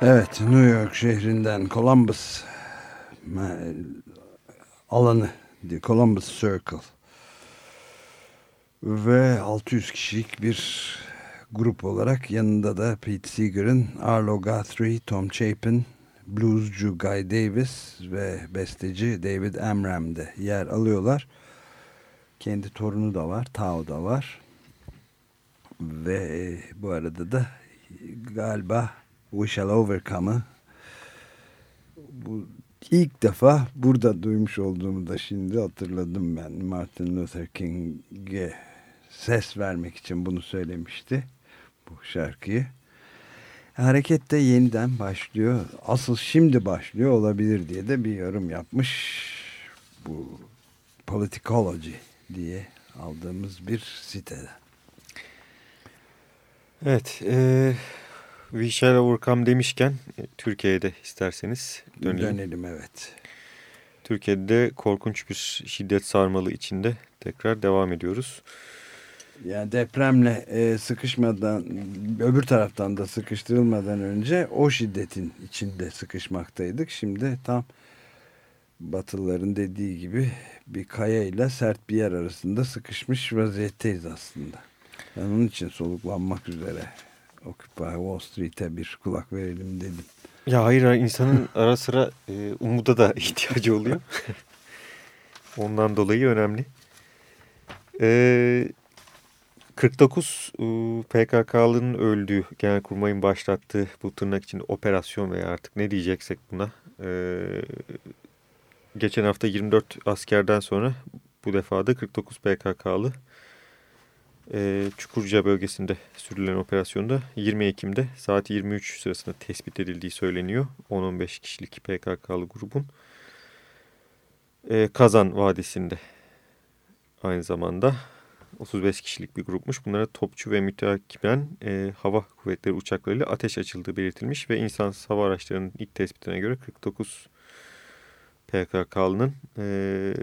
New York şehrinden Columbus alanı, Columbus Circle ve 600 kişilik bir grup olarak yanında da Pete Seeger'ın Arlo Guthrie, Tom Chapin, bluescu Guy Davis ve besteci David Amram de yer alıyorlar. Kendi torunu da var, Tao da var. Ve e, bu arada da galiba We Shall Overcome'ı bu ilk defa burada duymuş olduğumu da şimdi hatırladım ben. Martin Luther King'e ses vermek için bunu söylemişti bu şarkıyı. Hareket de yeniden başlıyor. Asıl şimdi başlıyor olabilir diye de bir yorum yapmış. Bu Politicology diye aldığımız bir sitede.
Evet. E, We Shall Overcome demişken e, Türkiye'de isterseniz dönelim.
Dönelim evet.
Türkiye'de korkunç bir şiddet sarmalı içinde tekrar devam ediyoruz.
Yani depremle e, sıkışmadan öbür taraftan da sıkıştırılmadan önce o şiddetin içinde sıkışmaktaydık. Şimdi tam Batılıların dediği gibi bir kaya ile sert bir yer arasında sıkışmış vaziyetteyiz aslında. Ben onun için soluklanmak üzere Occupy Wall Street'e bir kulak verelim dedim.
Ya hayır insanın ara sıra e, umuda da ihtiyacı oluyor. Ondan dolayı önemli. E, 49 e, PKK'lının öldüğü Genelkurmay'ın başlattığı bu tırnak için operasyon veya artık ne diyeceksek buna. E, geçen hafta 24 askerden sonra bu defa da 49 PKK'lı e, Çukurca bölgesinde sürülen operasyonda 20 Ekim'de saat 23 sırasında tespit edildiği söyleniyor. 10-15 kişilik PKK'lı grubun e, Kazan Vadisi'nde aynı zamanda 35 kişilik bir grupmuş. Bunlara topçu ve müteakiben e, hava kuvvetleri uçaklarıyla ateş açıldığı belirtilmiş ve insansız hava araçlarının ilk tespitine göre 49 PKK'lının e,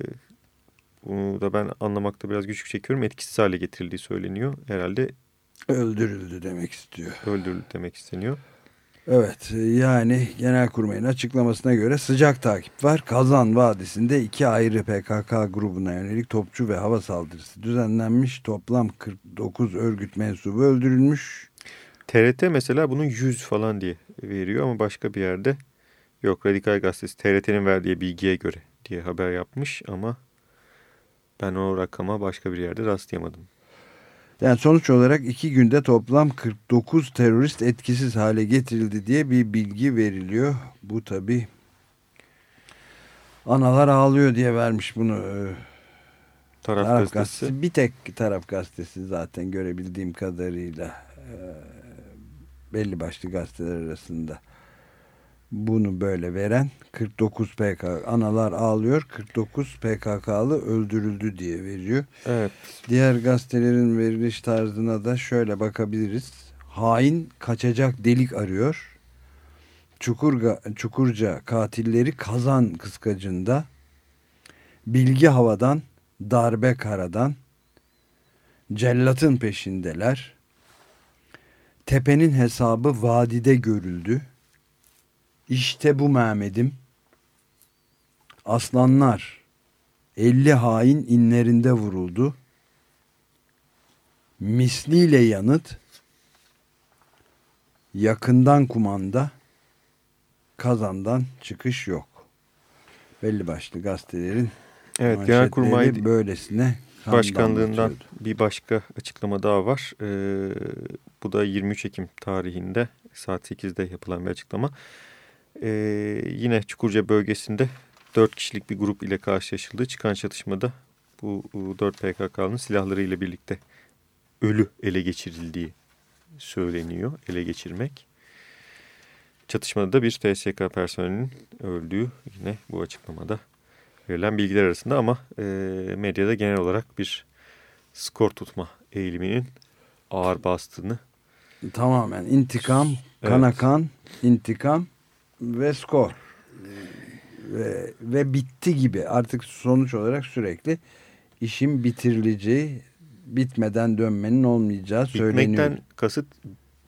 bunu da ben anlamakta biraz güçlük çekiyorum. Etkisiz hale getirildiği söyleniyor. Herhalde
öldürüldü demek istiyor.
Öldürüldü demek isteniyor.
Evet yani Genelkurmay'ın açıklamasına göre sıcak takip var. Kazan Vadisi'nde iki ayrı PKK grubuna yönelik topçu ve hava saldırısı düzenlenmiş. Toplam 49 örgüt mensubu öldürülmüş.
TRT mesela bunun 100 falan diye veriyor ama başka bir yerde yok. Radikal Gazetesi TRT'nin verdiği bilgiye göre diye haber yapmış ama ben o rakama başka bir yerde rastlayamadım.
Yani sonuç olarak iki günde toplam 49 terörist etkisiz hale getirildi diye bir bilgi veriliyor. Bu tabi analar ağlıyor diye vermiş bunu. E,
taraf, taraf gazetesi. gazetesi.
Bir tek taraf gazetesi zaten görebildiğim kadarıyla e, belli başlı gazeteler arasında bunu böyle veren 49 PKK analar ağlıyor 49 PKK'lı öldürüldü diye veriyor.
Evet.
Diğer gazetelerin veriliş tarzına da şöyle bakabiliriz. Hain kaçacak delik arıyor. Çukurga, Çukurca katilleri kazan kıskacında bilgi havadan darbe karadan cellatın peşindeler. Tepenin hesabı vadide görüldü işte bu Mehmet'im. Aslanlar 50 hain inlerinde vuruldu. Misliyle yanıt yakından kumanda kazandan çıkış yok. Belli başlı gazetelerin
Evet Genelkurmay
böylesine
başkanlığından bir başka açıklama daha var. Ee, bu da 23 Ekim tarihinde saat 8'de yapılan bir açıklama. Ee, yine Çukurca bölgesinde 4 kişilik bir grup ile karşılaşıldı. Çıkan çatışmada bu 4 PKK'nın silahlarıyla birlikte ölü ele geçirildiği söyleniyor. Ele geçirmek. Çatışmada da bir TSK personelinin öldüğü yine bu açıklamada verilen bilgiler arasında ama e, medyada genel olarak bir skor tutma eğiliminin ağır bastığını
tamamen intikam, kana evet. kan, intikam ve skor ve, ve bitti gibi artık sonuç olarak sürekli işin bitirileceği bitmeden dönmenin olmayacağı söyleniyor.
Bitmekten kasıt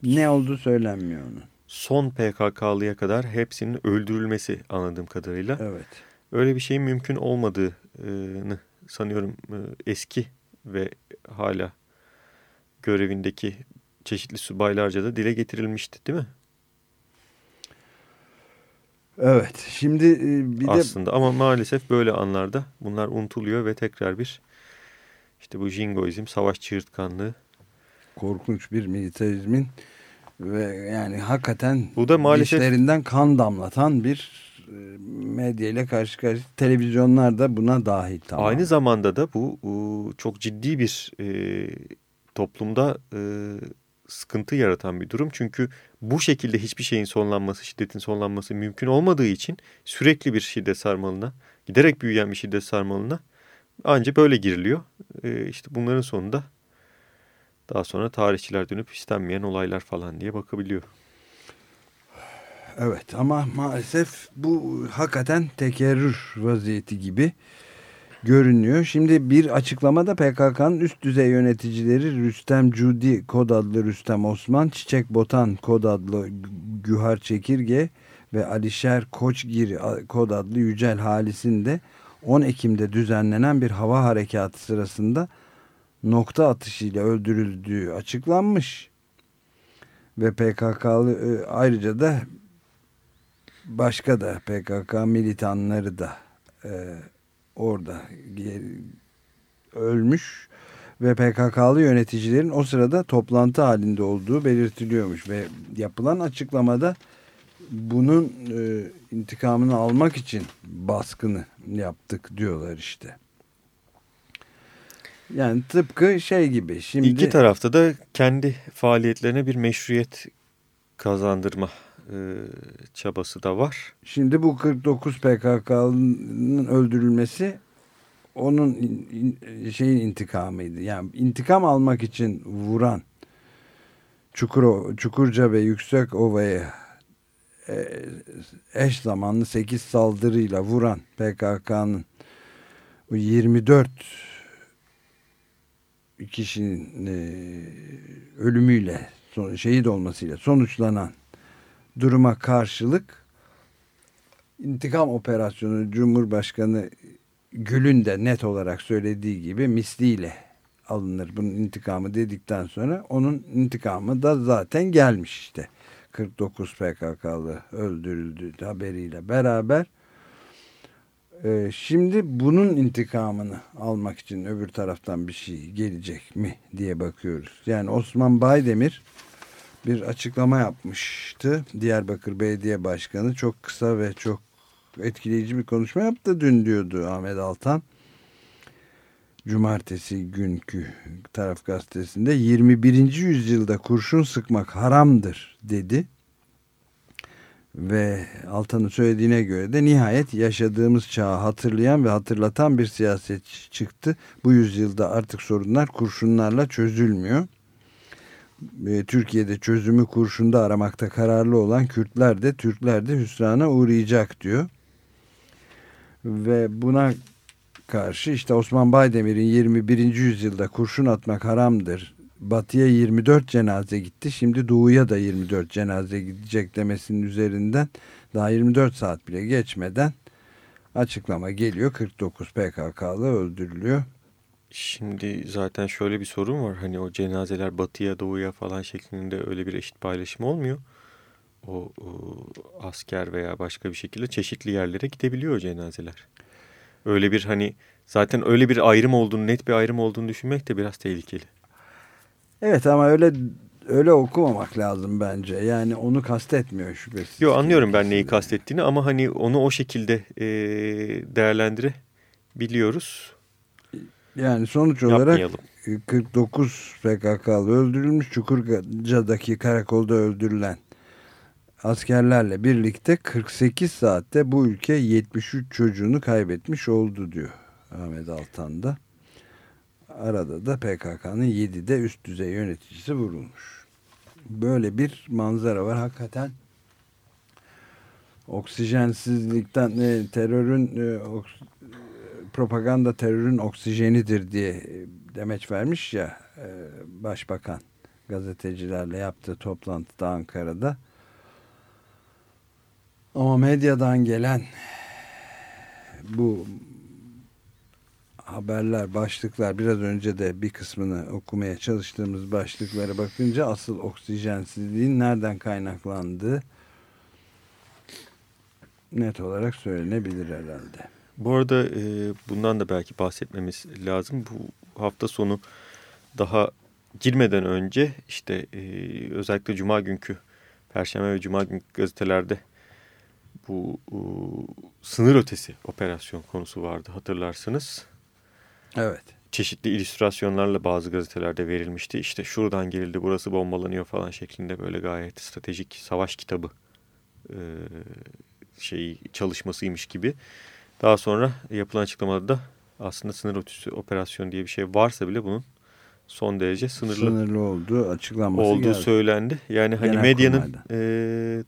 ne oldu söylenmiyor onun.
son PKK'lıya kadar hepsinin öldürülmesi anladığım kadarıyla.
Evet.
Öyle bir şeyin mümkün olmadığını sanıyorum e, eski ve hala görevindeki çeşitli subaylarca da dile getirilmişti değil mi?
Evet. Şimdi e, bir de
Aslında ama maalesef böyle anlarda bunlar unutuluyor ve tekrar bir işte bu jingoizm, savaş çığırtkanlığı.
korkunç bir militarizmin ve yani hakikaten
Bu da maalesef-
dişlerinden kan damlatan bir e, medya ile karşı karşı televizyonlar da buna dahil tamam.
Aynı zamanda da bu çok ciddi bir e, toplumda e, sıkıntı yaratan bir durum. Çünkü bu şekilde hiçbir şeyin sonlanması, şiddetin sonlanması mümkün olmadığı için sürekli bir şiddet sarmalına, giderek büyüyen bir şiddet sarmalına ancak böyle giriliyor. E, işte bunların sonunda daha sonra tarihçiler dönüp istenmeyen olaylar falan diye bakabiliyor.
Evet ama maalesef bu hakikaten tekerrür vaziyeti gibi görünüyor. Şimdi bir açıklamada PKK'nın üst düzey yöneticileri Rüstem Cudi kod adlı Rüstem Osman, Çiçek Botan kod adlı Gühar Çekirge ve Alişer Koçgir kod adlı Yücel Halis'in de 10 Ekim'de düzenlenen bir hava harekatı sırasında nokta atışıyla öldürüldüğü açıklanmış. Ve PKK'lı e, ayrıca da başka da PKK militanları da e, orada ölmüş ve PKK'lı yöneticilerin o sırada toplantı halinde olduğu belirtiliyormuş ve yapılan açıklamada bunun e, intikamını almak için baskını yaptık diyorlar işte. Yani tıpkı şey gibi şimdi
İki tarafta da kendi faaliyetlerine bir meşruiyet kazandırma e, çabası da var.
Şimdi bu 49 PKK'nın öldürülmesi onun in- in- şeyin intikamıydı. Yani intikam almak için vuran Çukur, Çukurca ve Yüksek Ova'ya e, eş zamanlı 8 saldırıyla vuran PKK'nın bu 24 kişinin e, ölümüyle şehit olmasıyla sonuçlanan duruma karşılık intikam operasyonu Cumhurbaşkanı Gül'ün de net olarak söylediği gibi misliyle alınır bunun intikamı dedikten sonra onun intikamı da zaten gelmiş işte. 49 PKK'lı öldürüldü haberiyle beraber. Ee, şimdi bunun intikamını almak için öbür taraftan bir şey gelecek mi diye bakıyoruz. Yani Osman Baydemir bir açıklama yapmıştı. Diyarbakır Belediye Başkanı çok kısa ve çok etkileyici bir konuşma yaptı dün diyordu Ahmet Altan. Cumartesi günkü taraf gazetesinde 21. yüzyılda kurşun sıkmak haramdır dedi. Ve Altan'ın söylediğine göre de nihayet yaşadığımız çağı hatırlayan ve hatırlatan bir siyasetçi çıktı. Bu yüzyılda artık sorunlar kurşunlarla çözülmüyor. E, Türkiye'de çözümü kurşunda aramakta kararlı olan Kürtler de Türkler de hüsrana uğrayacak diyor. Ve buna karşı işte Osman Baydemir'in 21. yüzyılda kurşun atmak haramdır. Batıya 24 cenaze gitti. Şimdi doğuya da 24 cenaze gidecek demesinin üzerinden daha 24 saat bile geçmeden açıklama geliyor. 49 PKK'lı öldürülüyor.
Şimdi zaten şöyle bir sorun var. Hani o cenazeler batıya doğuya falan şeklinde öyle bir eşit paylaşım olmuyor. O, o asker veya başka bir şekilde çeşitli yerlere gidebiliyor cenazeler. Öyle bir hani zaten öyle bir ayrım olduğunu, net bir ayrım olduğunu düşünmek de biraz tehlikeli.
Evet ama öyle öyle okumamak lazım bence. Yani onu kastetmiyor şüphesiz.
Yo anlıyorum ben neyi kastettiğini ama hani onu o şekilde e, değerlendirebiliyoruz.
Yani sonuç olarak
Yapmayalım.
49 PKK'lı öldürülmüş. Çukurca'daki karakolda öldürülen askerlerle birlikte 48 saatte bu ülke 73 çocuğunu kaybetmiş oldu diyor Ahmet Altan'da. Arada da PKK'nın 7'de üst düzey yöneticisi vurulmuş. Böyle bir manzara var hakikaten. Oksijensizlikten e, terörün e, propaganda terörün oksijenidir diye e, demeç vermiş ya e, başbakan gazetecilerle yaptığı toplantıda Ankara'da Ama medyadan gelen bu haberler, başlıklar biraz önce de bir kısmını okumaya çalıştığımız başlıklara bakınca asıl oksijensizliğin nereden kaynaklandığı net olarak söylenebilir herhalde.
Bu arada e, bundan da belki bahsetmemiz lazım. Bu hafta sonu daha girmeden önce işte e, özellikle Cuma günkü, Perşembe ve Cuma günkü gazetelerde bu e, sınır ötesi operasyon konusu vardı hatırlarsınız.
Evet.
Çeşitli illüstrasyonlarla bazı gazetelerde verilmişti. İşte şuradan gerildi burası bombalanıyor falan şeklinde böyle gayet stratejik savaş kitabı e, şeyi çalışmasıymış gibi. Daha sonra yapılan açıklamada da aslında sınır ötesi operasyon diye bir şey varsa bile bunun son derece sınırlı,
sınırlı olduğu açıklanması
olduğu
geldi.
söylendi. Yani hani
Genel
medyanın e,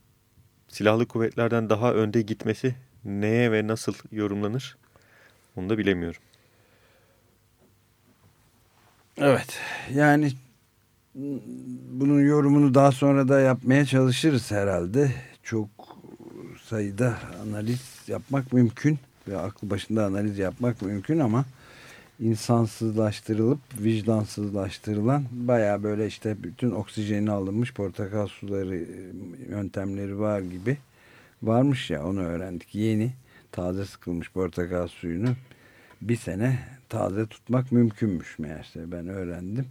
silahlı kuvvetlerden daha önde gitmesi neye ve nasıl yorumlanır onu da bilemiyorum.
Evet yani bunun yorumunu daha sonra da yapmaya çalışırız herhalde. Çok sayıda analiz yapmak mümkün ve aklı başında analiz yapmak mümkün ama insansızlaştırılıp vicdansızlaştırılan baya böyle işte bütün oksijeni alınmış portakal suları e, yöntemleri var gibi varmış ya onu öğrendik. Yeni taze sıkılmış portakal suyunu bir sene taze tutmak mümkünmüş meğerse ben öğrendim.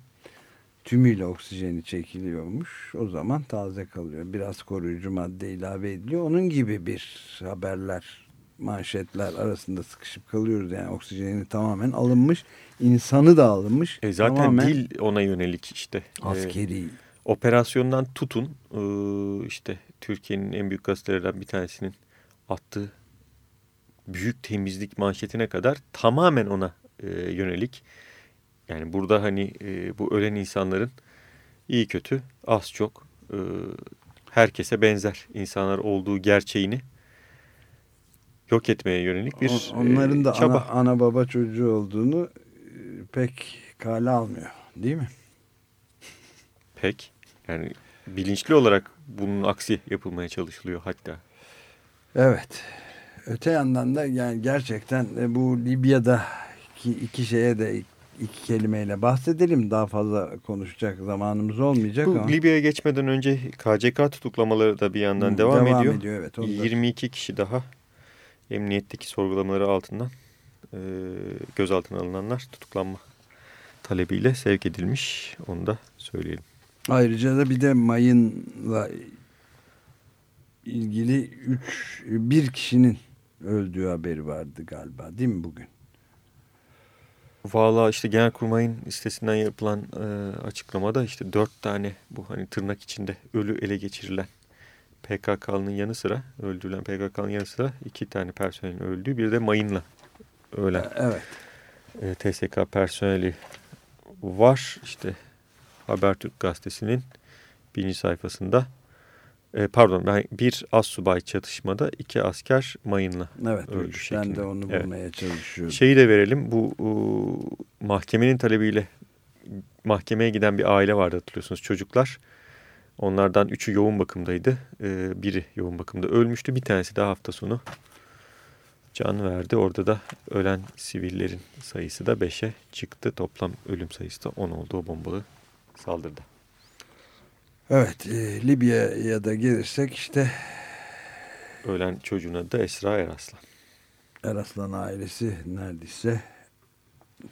Tümüyle oksijeni çekiliyormuş. O zaman taze kalıyor. Biraz koruyucu madde ilave ediliyor. Onun gibi bir haberler, manşetler arasında sıkışıp kalıyoruz. Yani oksijeni tamamen alınmış. insanı da alınmış.
E zaten
tamamen
dil ona yönelik işte.
Askeri.
E, operasyondan tutun e, işte Türkiye'nin en büyük gazetelerden bir tanesinin attığı büyük temizlik manşetine kadar tamamen ona e, yönelik. Yani burada hani e, bu ölen insanların iyi kötü az çok e, herkese benzer insanlar olduğu gerçeğini yok etmeye yönelik bir
Onların da
e, çaba.
ana, ana baba çocuğu olduğunu e, pek kale almıyor değil mi?
Pek yani bilinçli olarak bunun aksi yapılmaya çalışılıyor hatta.
Evet. Öte yandan da yani gerçekten e, bu Libya'da iki, iki şeye de iki kelimeyle bahsedelim. Daha fazla konuşacak zamanımız olmayacak
Bu
ama.
Libya'ya geçmeden önce KCK tutuklamaları da bir yandan
Hı,
devam,
devam
ediyor.
ediyor, evet, onu da-
22 kişi daha emniyetteki sorgulamaları altından e, gözaltına alınanlar tutuklanma talebiyle sevk edilmiş. Onu da söyleyelim.
Ayrıca da bir de mayınla ilgili üç, bir kişinin öldüğü haberi vardı galiba değil mi bugün?
Valla işte Genelkurmay'ın sitesinden yapılan e, açıklamada işte dört tane bu hani tırnak içinde ölü ele geçirilen PKK'nın yanı sıra öldürülen PKK'nın yanı sıra iki tane personelin öldüğü bir de mayınla ölen
Evet.
e, TSK personeli var. İşte Habertürk gazetesinin birinci sayfasında e, pardon ben bir az subay çatışmada iki asker mayınla
Evet,
öldü
ben
şeklinde.
de onu
Evet.
bulmaya çalışıyorum.
Şeyi de verelim bu e, mahkemenin talebiyle mahkemeye giden bir aile vardı hatırlıyorsunuz çocuklar. Onlardan üçü yoğun bakımdaydı. E, biri yoğun bakımda ölmüştü. Bir tanesi de hafta sonu can verdi. Orada da ölen sivillerin sayısı da 5'e çıktı. Toplam ölüm sayısı da 10 oldu o bombalı saldırıda.
Evet e, Libya'ya da gelirsek işte
Ölen çocuğun adı da Esra Eraslan.
Eraslan ailesi neredeyse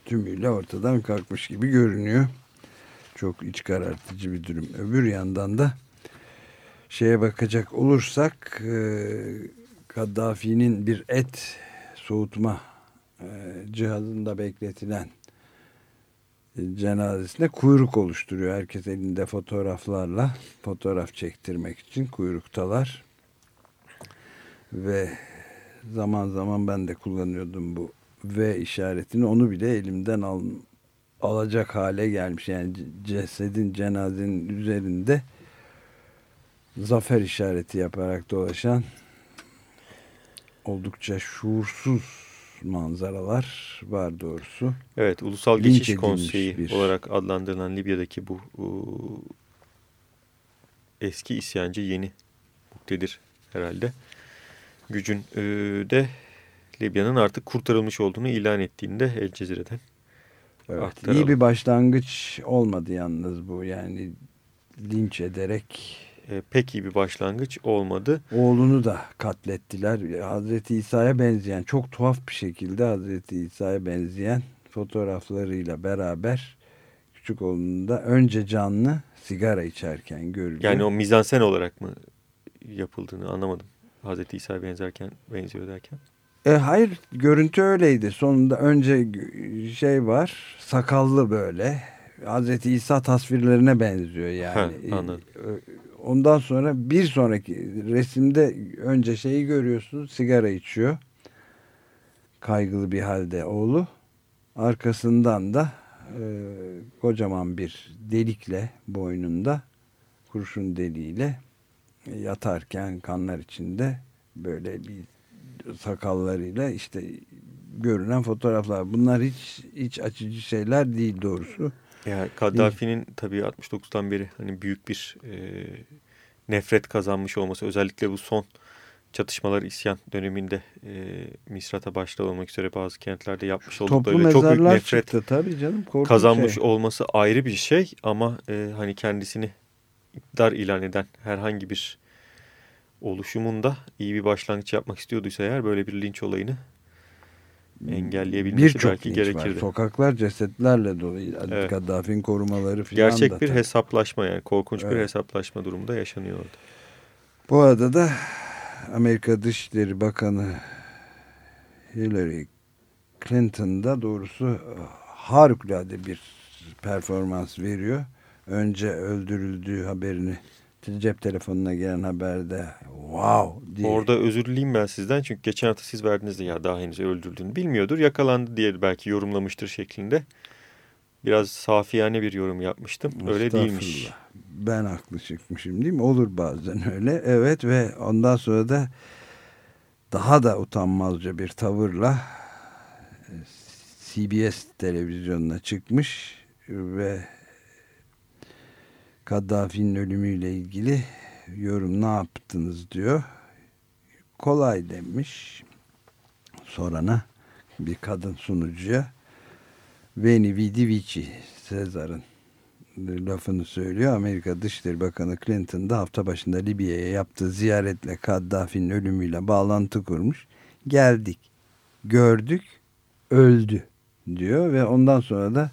tümüyle ortadan kalkmış gibi görünüyor. Çok iç karartıcı bir durum. Öbür yandan da şeye bakacak olursak e, Kaddafi'nin bir et soğutma e, cihazında bekletilen e, cenazesinde kuyruk oluşturuyor. Herkes elinde fotoğraflarla fotoğraf çektirmek için kuyruktalar. Ve zaman zaman ben de kullanıyordum bu V işaretini. Onu bile elimden al, alacak hale gelmiş. Yani cesedin cenazenin üzerinde zafer işareti yaparak dolaşan oldukça şuursuz manzaralar var doğrusu.
Evet, Ulusal
Linç
Geçiş Konseyi
bir-
olarak adlandırılan Libya'daki bu e, eski isyancı yeni muktedir herhalde. gücün e, de Libya'nın artık kurtarılmış olduğunu ilan ettiğinde El Cezire'den
Evet,
aktaralım.
iyi bir başlangıç olmadı yalnız bu yani linç ederek
E, pek iyi bir başlangıç olmadı.
oğlunu da katlettiler. Hazreti İsa'ya benzeyen çok tuhaf bir şekilde Hazreti İsa'ya benzeyen fotoğraflarıyla beraber küçük oğlunu da önce canlı sigara içerken görülüyor.
Yani o mizansen olarak mı yapıldığını anlamadım. Hazreti İsa'ya benzerken benziyor derken.
E, hayır görüntü öyleydi. Sonunda önce şey var sakallı böyle. Hazreti İsa tasvirlerine benziyor yani.
Ha, anladım.
E, Ondan sonra bir sonraki resimde önce şeyi görüyorsunuz sigara içiyor. Kaygılı bir halde oğlu. Arkasından da e, kocaman bir delikle boynunda kurşun deliğiyle yatarken kanlar içinde böyle bir sakallarıyla işte görünen fotoğraflar. Bunlar hiç hiç açıcı şeyler değil doğrusu.
Ya Kaddafi'nin tabii 69'dan beri hani büyük bir e, nefret kazanmış olması özellikle bu son çatışmalar isyan döneminde e, Misrat'a başta olmak üzere bazı kentlerde yapmış oldukları çok büyük nefret
çıktı tabii canım.
kazanmış
şey.
olması ayrı bir şey ama e, hani kendisini iktidar ilan eden herhangi bir oluşumunda iyi bir başlangıç yapmak istiyorduysa eğer böyle bir linç olayını engelleyebilmesi
Birçok
belki
linç var.
gerekirdi.
Sokaklar cesetlerle dolu.
Evet.
Kaddafi'nin korumaları falan
Gerçek
da
bir
tabii.
hesaplaşma yani korkunç bir
Evet.
hesaplaşma durumunda yaşanıyor orada.
Bu arada da Amerika Dışişleri Bakanı Hillary Clinton da doğrusu harikulade bir performans veriyor. Önce öldürüldüğü haberini cep telefonuna gelen haberde wow diye.
Orada özür dileyim ben sizden çünkü geçen hafta siz verdiniz de ya daha henüz öldürdüğünü bilmiyordur. Yakalandı diye belki yorumlamıştır şeklinde. Biraz safiyane bir yorum yapmıştım. Öyle değilmiş.
Ben haklı çıkmışım değil mi? Olur bazen öyle. Evet ve ondan sonra da daha da utanmazca bir tavırla e, CBS televizyonuna çıkmış ve Kaddafi'nin ölümüyle ilgili yorum ne yaptınız diyor. Kolay demiş sorana bir kadın sunucuya Veni Vidi Vici Sezar'ın lafını söylüyor. Amerika Dışişleri Bakanı Clinton da hafta başında Libya'ya yaptığı ziyaretle Kaddafi'nin ölümüyle bağlantı kurmuş. Geldik, gördük, öldü diyor ve ondan sonra da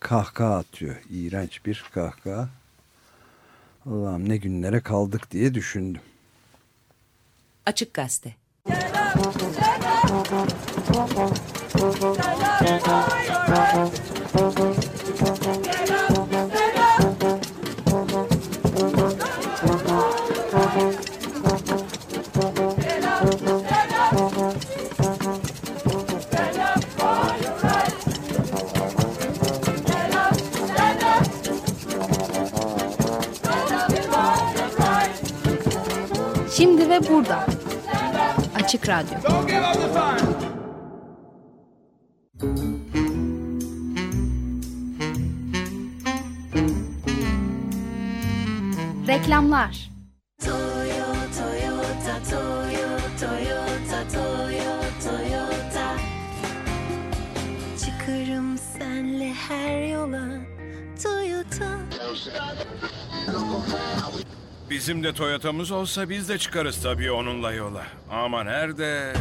kahkaha atıyor. İğrenç bir kahkaha. Allah'ım ne günlere kaldık diye düşündüm.
Açık Gazete.
Şimdi ve burada. Açık Radyo.
Bizim de Toyota'mız olsa biz de çıkarız tabii onunla yola. Ama nerede?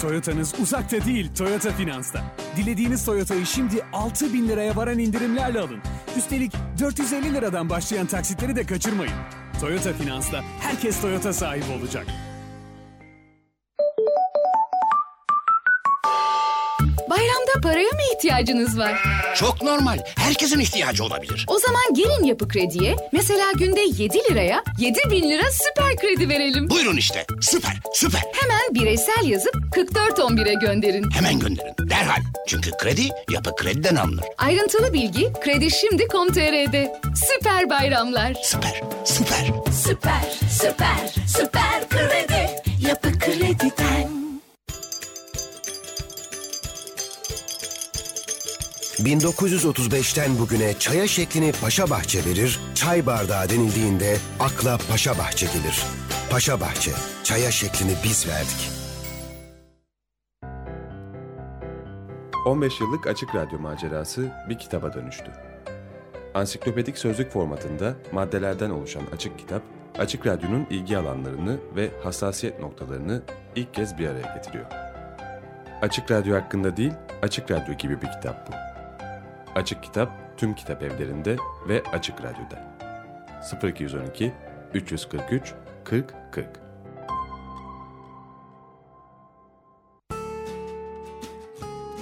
Toyota'nız uzakta değil, Toyota Finans'ta. Dilediğiniz Toyota'yı şimdi 6000 bin liraya varan indirimlerle alın. Üstelik 450 liradan başlayan taksitleri de kaçırmayın. Toyota Finans'ta herkes Toyota sahibi olacak.
Paraya mı ihtiyacınız var?
Çok normal. Herkesin ihtiyacı olabilir.
O zaman gelin yapı krediye. Mesela günde 7 liraya 7 bin lira süper kredi verelim.
Buyurun işte. Süper, süper.
Hemen bireysel yazıp 4411'e gönderin.
Hemen gönderin. Derhal. Çünkü kredi yapı krediden alınır.
Ayrıntılı bilgi kredi şimdi.com.tr'de. Süper bayramlar.
Süper, süper.
Süper, süper, süper kredi. Yapı krediden.
1935'ten bugüne çaya şeklini paşa bahçe verir, çay bardağı denildiğinde akla paşa bahçe gelir. Paşa Bahçe. Çaya şeklini biz verdik.
15 yıllık Açık Radyo macerası bir kitaba dönüştü. Ansiklopedik sözlük formatında maddelerden oluşan Açık Kitap, Açık Radyo'nun ilgi alanlarını ve hassasiyet noktalarını ilk kez bir araya getiriyor. Açık Radyo hakkında değil, Açık Radyo gibi bir kitap bu. Açık Kitap tüm kitap evlerinde ve Açık Radyo'da. 0212 343 40 40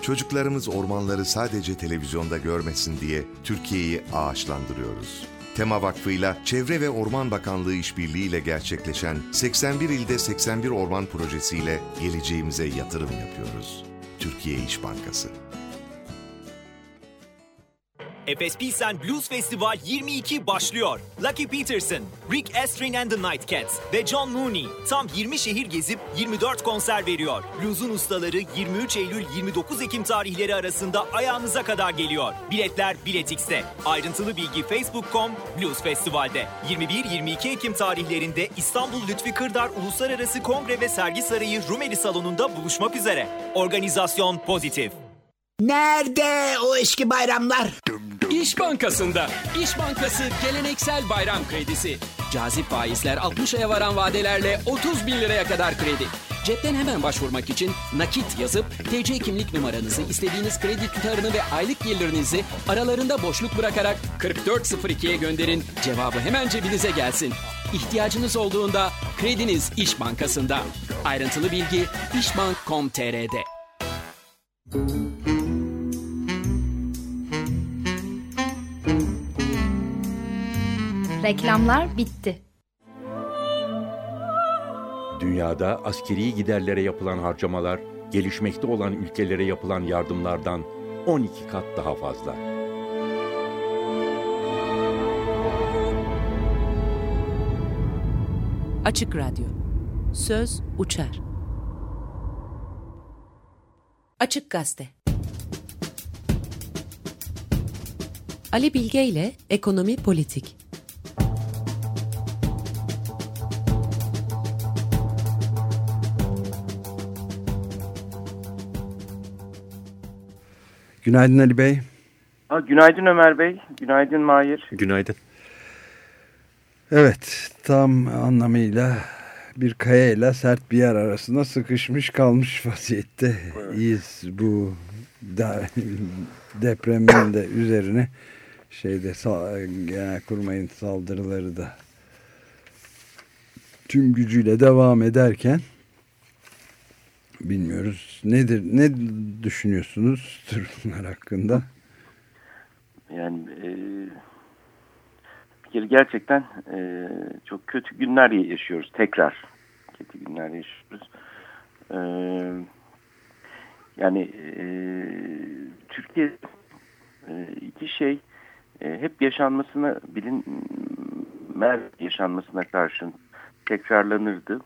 Çocuklarımız ormanları sadece televizyonda görmesin diye Türkiye'yi ağaçlandırıyoruz. Tema Vakfı'yla Çevre ve Orman Bakanlığı işbirliğiyle gerçekleşen 81 ilde 81 orman projesiyle geleceğimize yatırım yapıyoruz. Türkiye İş Bankası.
Efes Pilsen Blues Festival 22 başlıyor. Lucky Peterson, Rick Astrin and the Nightcats ve John Mooney tam 20 şehir gezip 24 konser veriyor. Blues'un ustaları 23 Eylül 29 Ekim tarihleri arasında ayağınıza kadar geliyor. Biletler Biletix'te. Ayrıntılı bilgi facebook.com Blues Festival'de. 21-22 Ekim tarihlerinde İstanbul Lütfi Kırdar Uluslararası Kongre ve Sergi Sarayı Rumeli Salonu'nda buluşmak üzere. Organizasyon pozitif.
Nerede o eski bayramlar?
İş Bankası'nda. İş Bankası geleneksel bayram kredisi. Cazip faizler 60 aya varan vadelerle 30 bin liraya kadar kredi. Cepten hemen başvurmak için nakit yazıp TC kimlik numaranızı, istediğiniz kredi tutarını ve aylık gelirinizi aralarında boşluk bırakarak 4402'ye gönderin. Cevabı hemen cebinize gelsin. İhtiyacınız olduğunda krediniz İş Bankası'nda. Ayrıntılı bilgi işbank.com.tr'de.
Reklamlar bitti.
Dünyada askeri giderlere yapılan harcamalar, gelişmekte olan ülkelere yapılan yardımlardan 12 kat daha fazla.
Açık Radyo. Söz uçar. Açık Gazete. Ali Bilge ile Ekonomi Politik.
Günaydın Ali Bey.
Ha, günaydın Ömer Bey. Günaydın Mahir.
Günaydın.
Evet tam anlamıyla bir kayayla sert bir yer arasında sıkışmış kalmış vaziyette iyiyiz bu da, depremin de üzerine şeyde genelkurmayın saldırıları da tüm gücüyle devam ederken bilmiyoruz. Nedir? Ne düşünüyorsunuz durumlar hakkında?
Yani e, bir kere gerçekten e, çok kötü günler yaşıyoruz tekrar. Kötü günler yaşıyoruz. E, yani e, Türkiye e, iki şey e, hep yaşanmasına bilinmez yaşanmasına karşın tekrarlanırdı.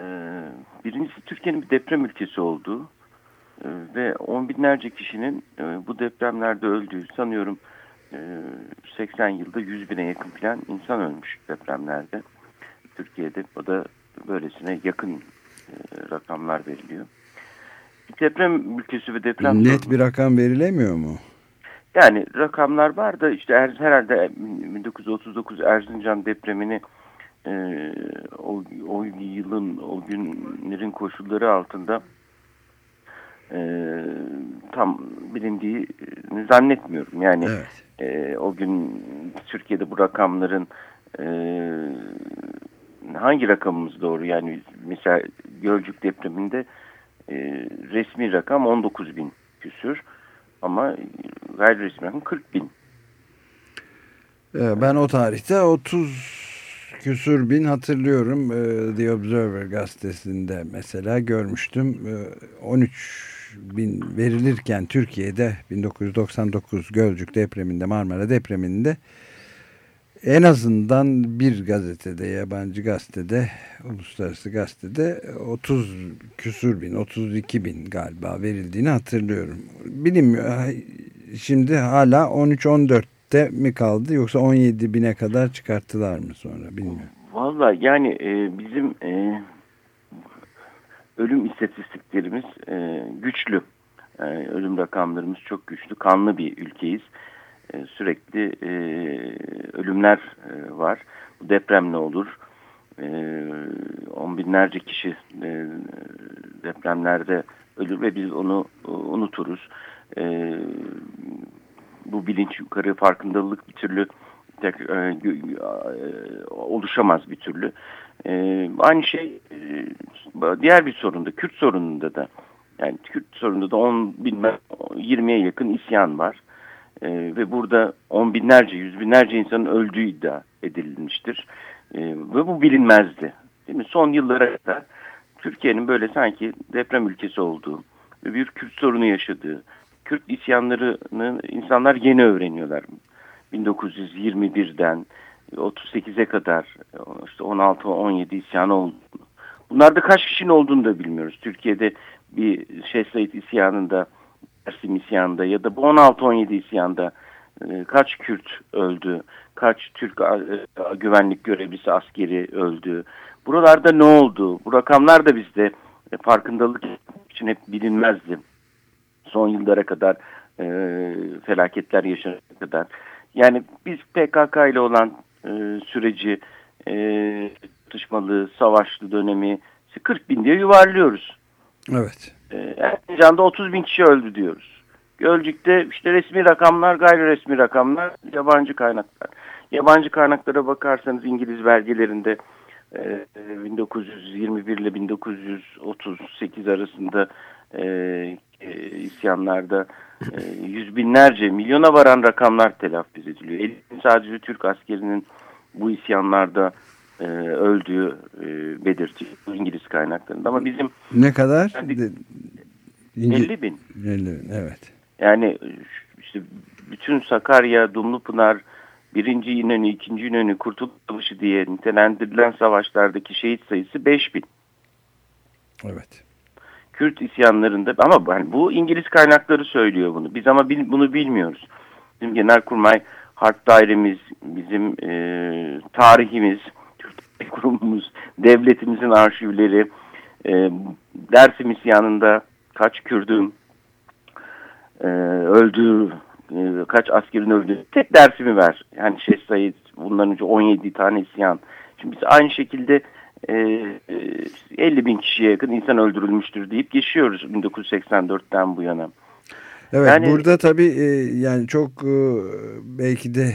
Ee, birincisi Türkiye'nin bir deprem ülkesi olduğu e, ve on binlerce kişinin e, bu depremlerde öldüğü sanıyorum 80 e, yılda 100 bine yakın falan insan ölmüş depremlerde Türkiye'de. O da böylesine yakın rakamlar veriliyor. Bir deprem ülkesi ve deprem...
Net sorunu. bir rakam verilemiyor mu?
Yani rakamlar var da işte herhalde 1939 Erzincan depremini e, o, o yılın, o günlerin koşulları altında e, tam bilindiğini zannetmiyorum. Yani evet. e, o gün Türkiye'de bu rakamların e, hangi rakamımız doğru? Yani mesela Gölcük depreminde e, resmi rakam 19 bin küsür ama gayri resmi rakam 40 bin.
Ben o tarihte 30 küsur bin hatırlıyorum e, The Observer gazetesinde mesela görmüştüm. 13 e, bin verilirken Türkiye'de 1999 Gölcük depreminde Marmara depreminde en azından bir gazetede yabancı gazetede uluslararası gazetede 30 küsur bin 32 bin galiba verildiğini hatırlıyorum. Bilinmiyor şimdi hala 13-14 mi kaldı yoksa 17 bine kadar çıkarttılar mı sonra bilmiyorum.
Valla yani e, bizim e, ölüm istatistiklerimiz e, güçlü. E, ölüm rakamlarımız çok güçlü. Kanlı bir ülkeyiz. E, sürekli e, ölümler e, var. Bu deprem ne olur? E, on binlerce kişi e, depremlerde ölür ve biz onu e, unuturuz. E, bu bilinç yukarı farkındalık bir türlü tek, e, e, oluşamaz bir türlü. E, aynı şey e, diğer bir sorunda, Kürt sorununda da. Yani Kürt sorununda da 10 bilmem 20'ye yakın isyan var. E, ve burada on binlerce, yüz binlerce insanın öldüğü iddia edilmiştir. E, ve bu bilinmezdi. Değil mi? Son yıllara kadar Türkiye'nin böyle sanki deprem ülkesi olduğu ve bir Kürt sorunu yaşadığı, Kürt isyanlarını insanlar yeni öğreniyorlar. 1921'den 38'e kadar işte 16-17 isyanı oldu. Bunlarda kaç kişinin olduğunu da bilmiyoruz. Türkiye'de bir Şeyh Said isyanında, Dersim isyanında ya da bu 16-17 isyanda e, kaç Kürt öldü, kaç Türk e, güvenlik görevlisi askeri öldü. Buralarda ne oldu? Bu rakamlar da bizde e, farkındalık için hep bilinmezdi. Son yıllara kadar e, felaketler yaşanana kadar. Yani biz PKK ile olan e, süreci e, tutuşmalı, savaşlı dönemi 40 bin diye yuvarlıyoruz.
Evet.
E, Erzincan'da 30 bin kişi öldü diyoruz. Gölcük'te işte resmi rakamlar, gayri resmi rakamlar, yabancı kaynaklar. Yabancı kaynaklara bakarsanız İngiliz belgelerinde e, 1921 ile 1938 arasında e, isyanlarda e, yüz binlerce, milyona varan rakamlar telaffuz ediliyor. Elin sadece Türk askerinin bu isyanlarda e, öldüğü e, belirtiyor İngiliz kaynaklarında. Ama bizim...
Ne kadar?
Yani,
De,
50 bin.
50 bin, evet.
Yani işte bütün Sakarya, Dumlupınar, birinci İnönü, ikinci İnönü, Kurtuluş Savaşı diye nitelendirilen savaşlardaki şehit sayısı 5 bin.
Evet.
Kürt isyanlarında ama yani bu İngiliz kaynakları söylüyor bunu. Biz ama bil, bunu bilmiyoruz. Bizim Genelkurmay Harp Dairemiz, bizim e, tarihimiz, Türk kurumumuz, devletimizin arşivleri, e, Dersim isyanında kaç Kürdün e, öldüğü, e, kaç askerin öldüğü tek dersimi ver. Yani Şeyh Said bundan önce 17 tane isyan. Şimdi biz aynı şekilde e, 50 bin kişiye yakın insan öldürülmüştür deyip geçiyoruz 1984'ten bu yana.
Evet yani, burada tabii e, yani çok e, belki de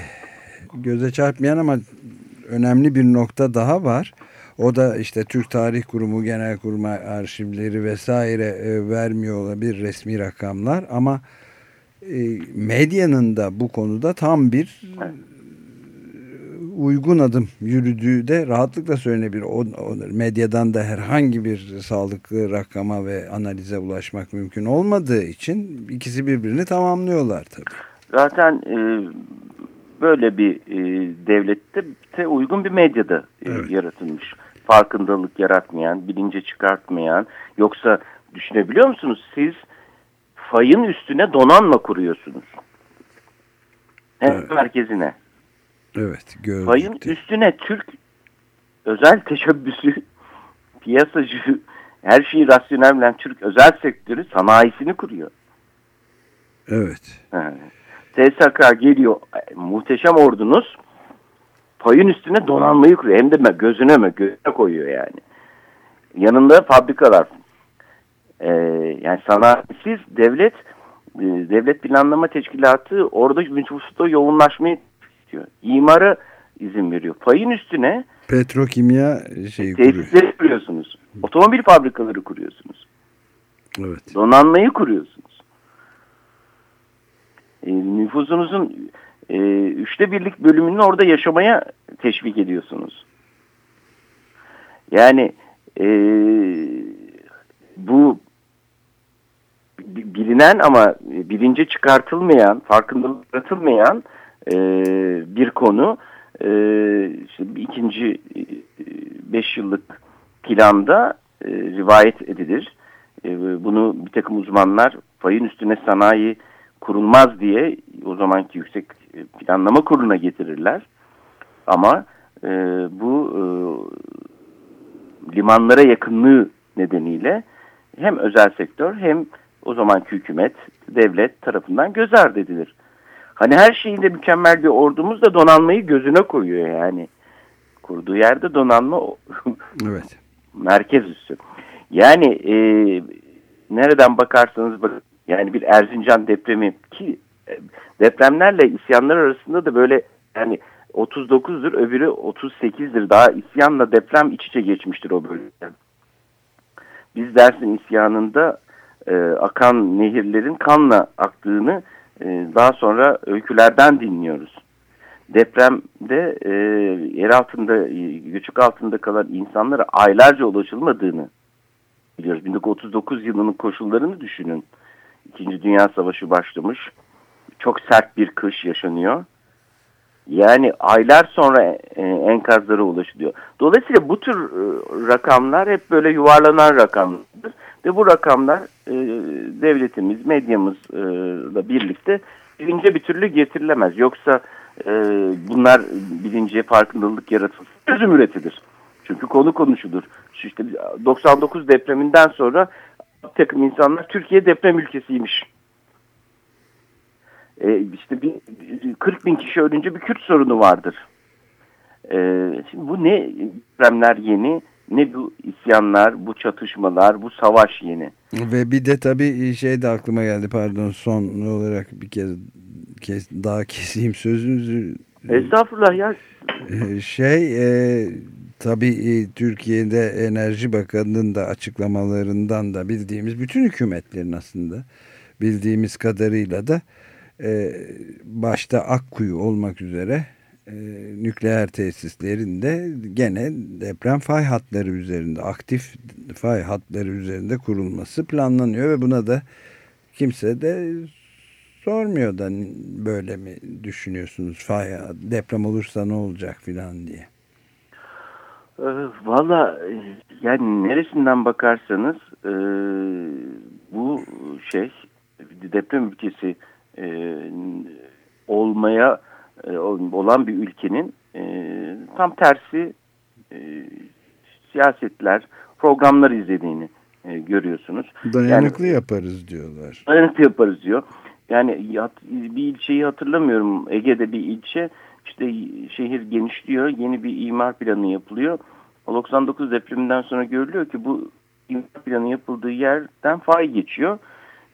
göze çarpmayan ama önemli bir nokta daha var. O da işte Türk Tarih Kurumu, Genelkurmay arşivleri vesaire e, vermiyor olabilir resmi rakamlar ama medyanın da bu konuda tam bir uygun adım yürüdüğü de rahatlıkla söylenebilir. O, o, medyadan da herhangi bir sağlıklı rakama ve analize ulaşmak mümkün olmadığı için ikisi birbirini tamamlıyorlar tabii.
Zaten e, böyle bir e, devlette de uygun bir medyada e, evet. yaratılmış. Farkındalık yaratmayan, bilince çıkartmayan. Yoksa düşünebiliyor musunuz siz fayın üstüne donanma kuruyorsunuz. Evet. Merkezine.
Evet.
Gördük. Payın üstüne Türk özel teşebbüsü, piyasacı, her şeyi rasyonel bilen Türk özel sektörü sanayisini kuruyor.
Evet.
TSK geliyor, muhteşem ordunuz payın üstüne donanmayı kuruyor. Hem de gözüne mi gözüne koyuyor yani. Yanında fabrikalar. Ee, yani sanayisiz devlet e, devlet planlama teşkilatı orada nüfusta yoğunlaşmayı istiyor. İmara izin veriyor. Payın üstüne
petrokimya şeyi
tesisleri kuruyorsunuz. Otomobil fabrikaları kuruyorsunuz.
Evet.
Donanmayı kuruyorsunuz. E, nüfusunuzun e, üçte birlik bölümünü orada yaşamaya teşvik ediyorsunuz. Yani e, bu bilinen ama bilince çıkartılmayan, farkındalık yaratılmayan e, bir konu. E, işte ikinci e, beş yıllık planda e, rivayet edilir. E, bunu bir takım uzmanlar fayın üstüne sanayi kurulmaz diye o zamanki yüksek planlama kuruluna getirirler. Ama e, bu e, limanlara yakınlığı nedeniyle hem özel sektör hem o zamanki hükümet, devlet tarafından göz ardı edilir. Hani her şeyinde mükemmel bir ordumuz da donanmayı gözüne koyuyor yani. Kurduğu yerde donanma
evet.
merkez üssü. Yani e, nereden bakarsanız bakın yani bir Erzincan depremi ki e, depremlerle isyanlar arasında da böyle yani 39'dur öbürü 38'dir daha isyanla deprem iç içe geçmiştir o bölgede. Biz dersin isyanında e, akan nehirlerin kanla aktığını e, daha sonra öykülerden dinliyoruz. Depremde e, yer altında, e, göçük altında kalan insanlara aylarca ulaşılmadığını biliyoruz. 1939 yılının koşullarını düşünün. İkinci Dünya Savaşı başlamış. Çok sert bir kış yaşanıyor. Yani aylar sonra e, enkazlara ulaşılıyor. Dolayısıyla bu tür e, rakamlar hep böyle yuvarlanan rakamlardır. Ve bu rakamlar e, devletimiz, medyamızla birlikte bilince bir türlü getirilemez. Yoksa e, bunlar bilince farkındalık yaratılır, çözüm üretilir. Çünkü konu konuşulur. Şu işte 99 depreminden sonra takım insanlar Türkiye deprem ülkesiymiş. E, işte bir, 40 bin kişi ölünce bir Kürt sorunu vardır. E, şimdi bu ne depremler yeni, ne bu isyanlar, bu çatışmalar, bu savaş yeni.
Ve bir de tabii şey de aklıma geldi pardon son olarak bir kez, kez daha keseyim sözünüzü.
Estağfurullah ya.
Şey e, tabii e, Türkiye'de Enerji Bakanı'nın da açıklamalarından da bildiğimiz bütün hükümetlerin aslında bildiğimiz kadarıyla da e, başta Akkuyu olmak üzere e, nükleer tesislerinde gene deprem fay hatları üzerinde aktif fay hatları üzerinde kurulması planlanıyor ve buna da kimse de sormuyor da böyle mi düşünüyorsunuz fay deprem olursa ne olacak filan diye.
E, Valla yani neresinden bakarsanız e, bu şey deprem ülkesi e, olmaya e, olan bir ülkenin e, tam tersi e, siyasetler, programlar izlediğini e, görüyorsunuz.
Dayanıklı yani, yaparız diyorlar.
Dayanıklı yaparız diyor. Yani bir ilçeyi hatırlamıyorum. Ege'de bir ilçe işte şehir genişliyor. Yeni bir imar planı yapılıyor. 99 depreminden sonra görülüyor ki bu imar planı yapıldığı yerden fay geçiyor.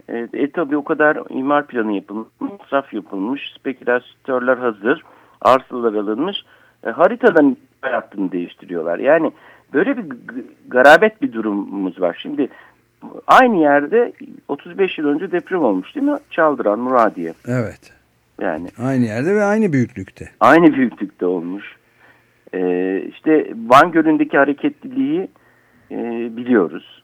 E, e tabi o kadar imar planı yapılmış, masraf yapılmış, spekülatörler hazır, arsalar alınmış. E, haritadan hattını değiştiriyorlar. Yani böyle bir garabet bir durumumuz var. Şimdi aynı yerde 35 yıl önce deprem olmuş değil mi? Çaldıran, Muradiye.
Evet.
Yani
aynı yerde ve aynı büyüklükte.
Aynı büyüklükte olmuş. Ee, işte Van Gölü'ndeki hareketliliği e, biliyoruz.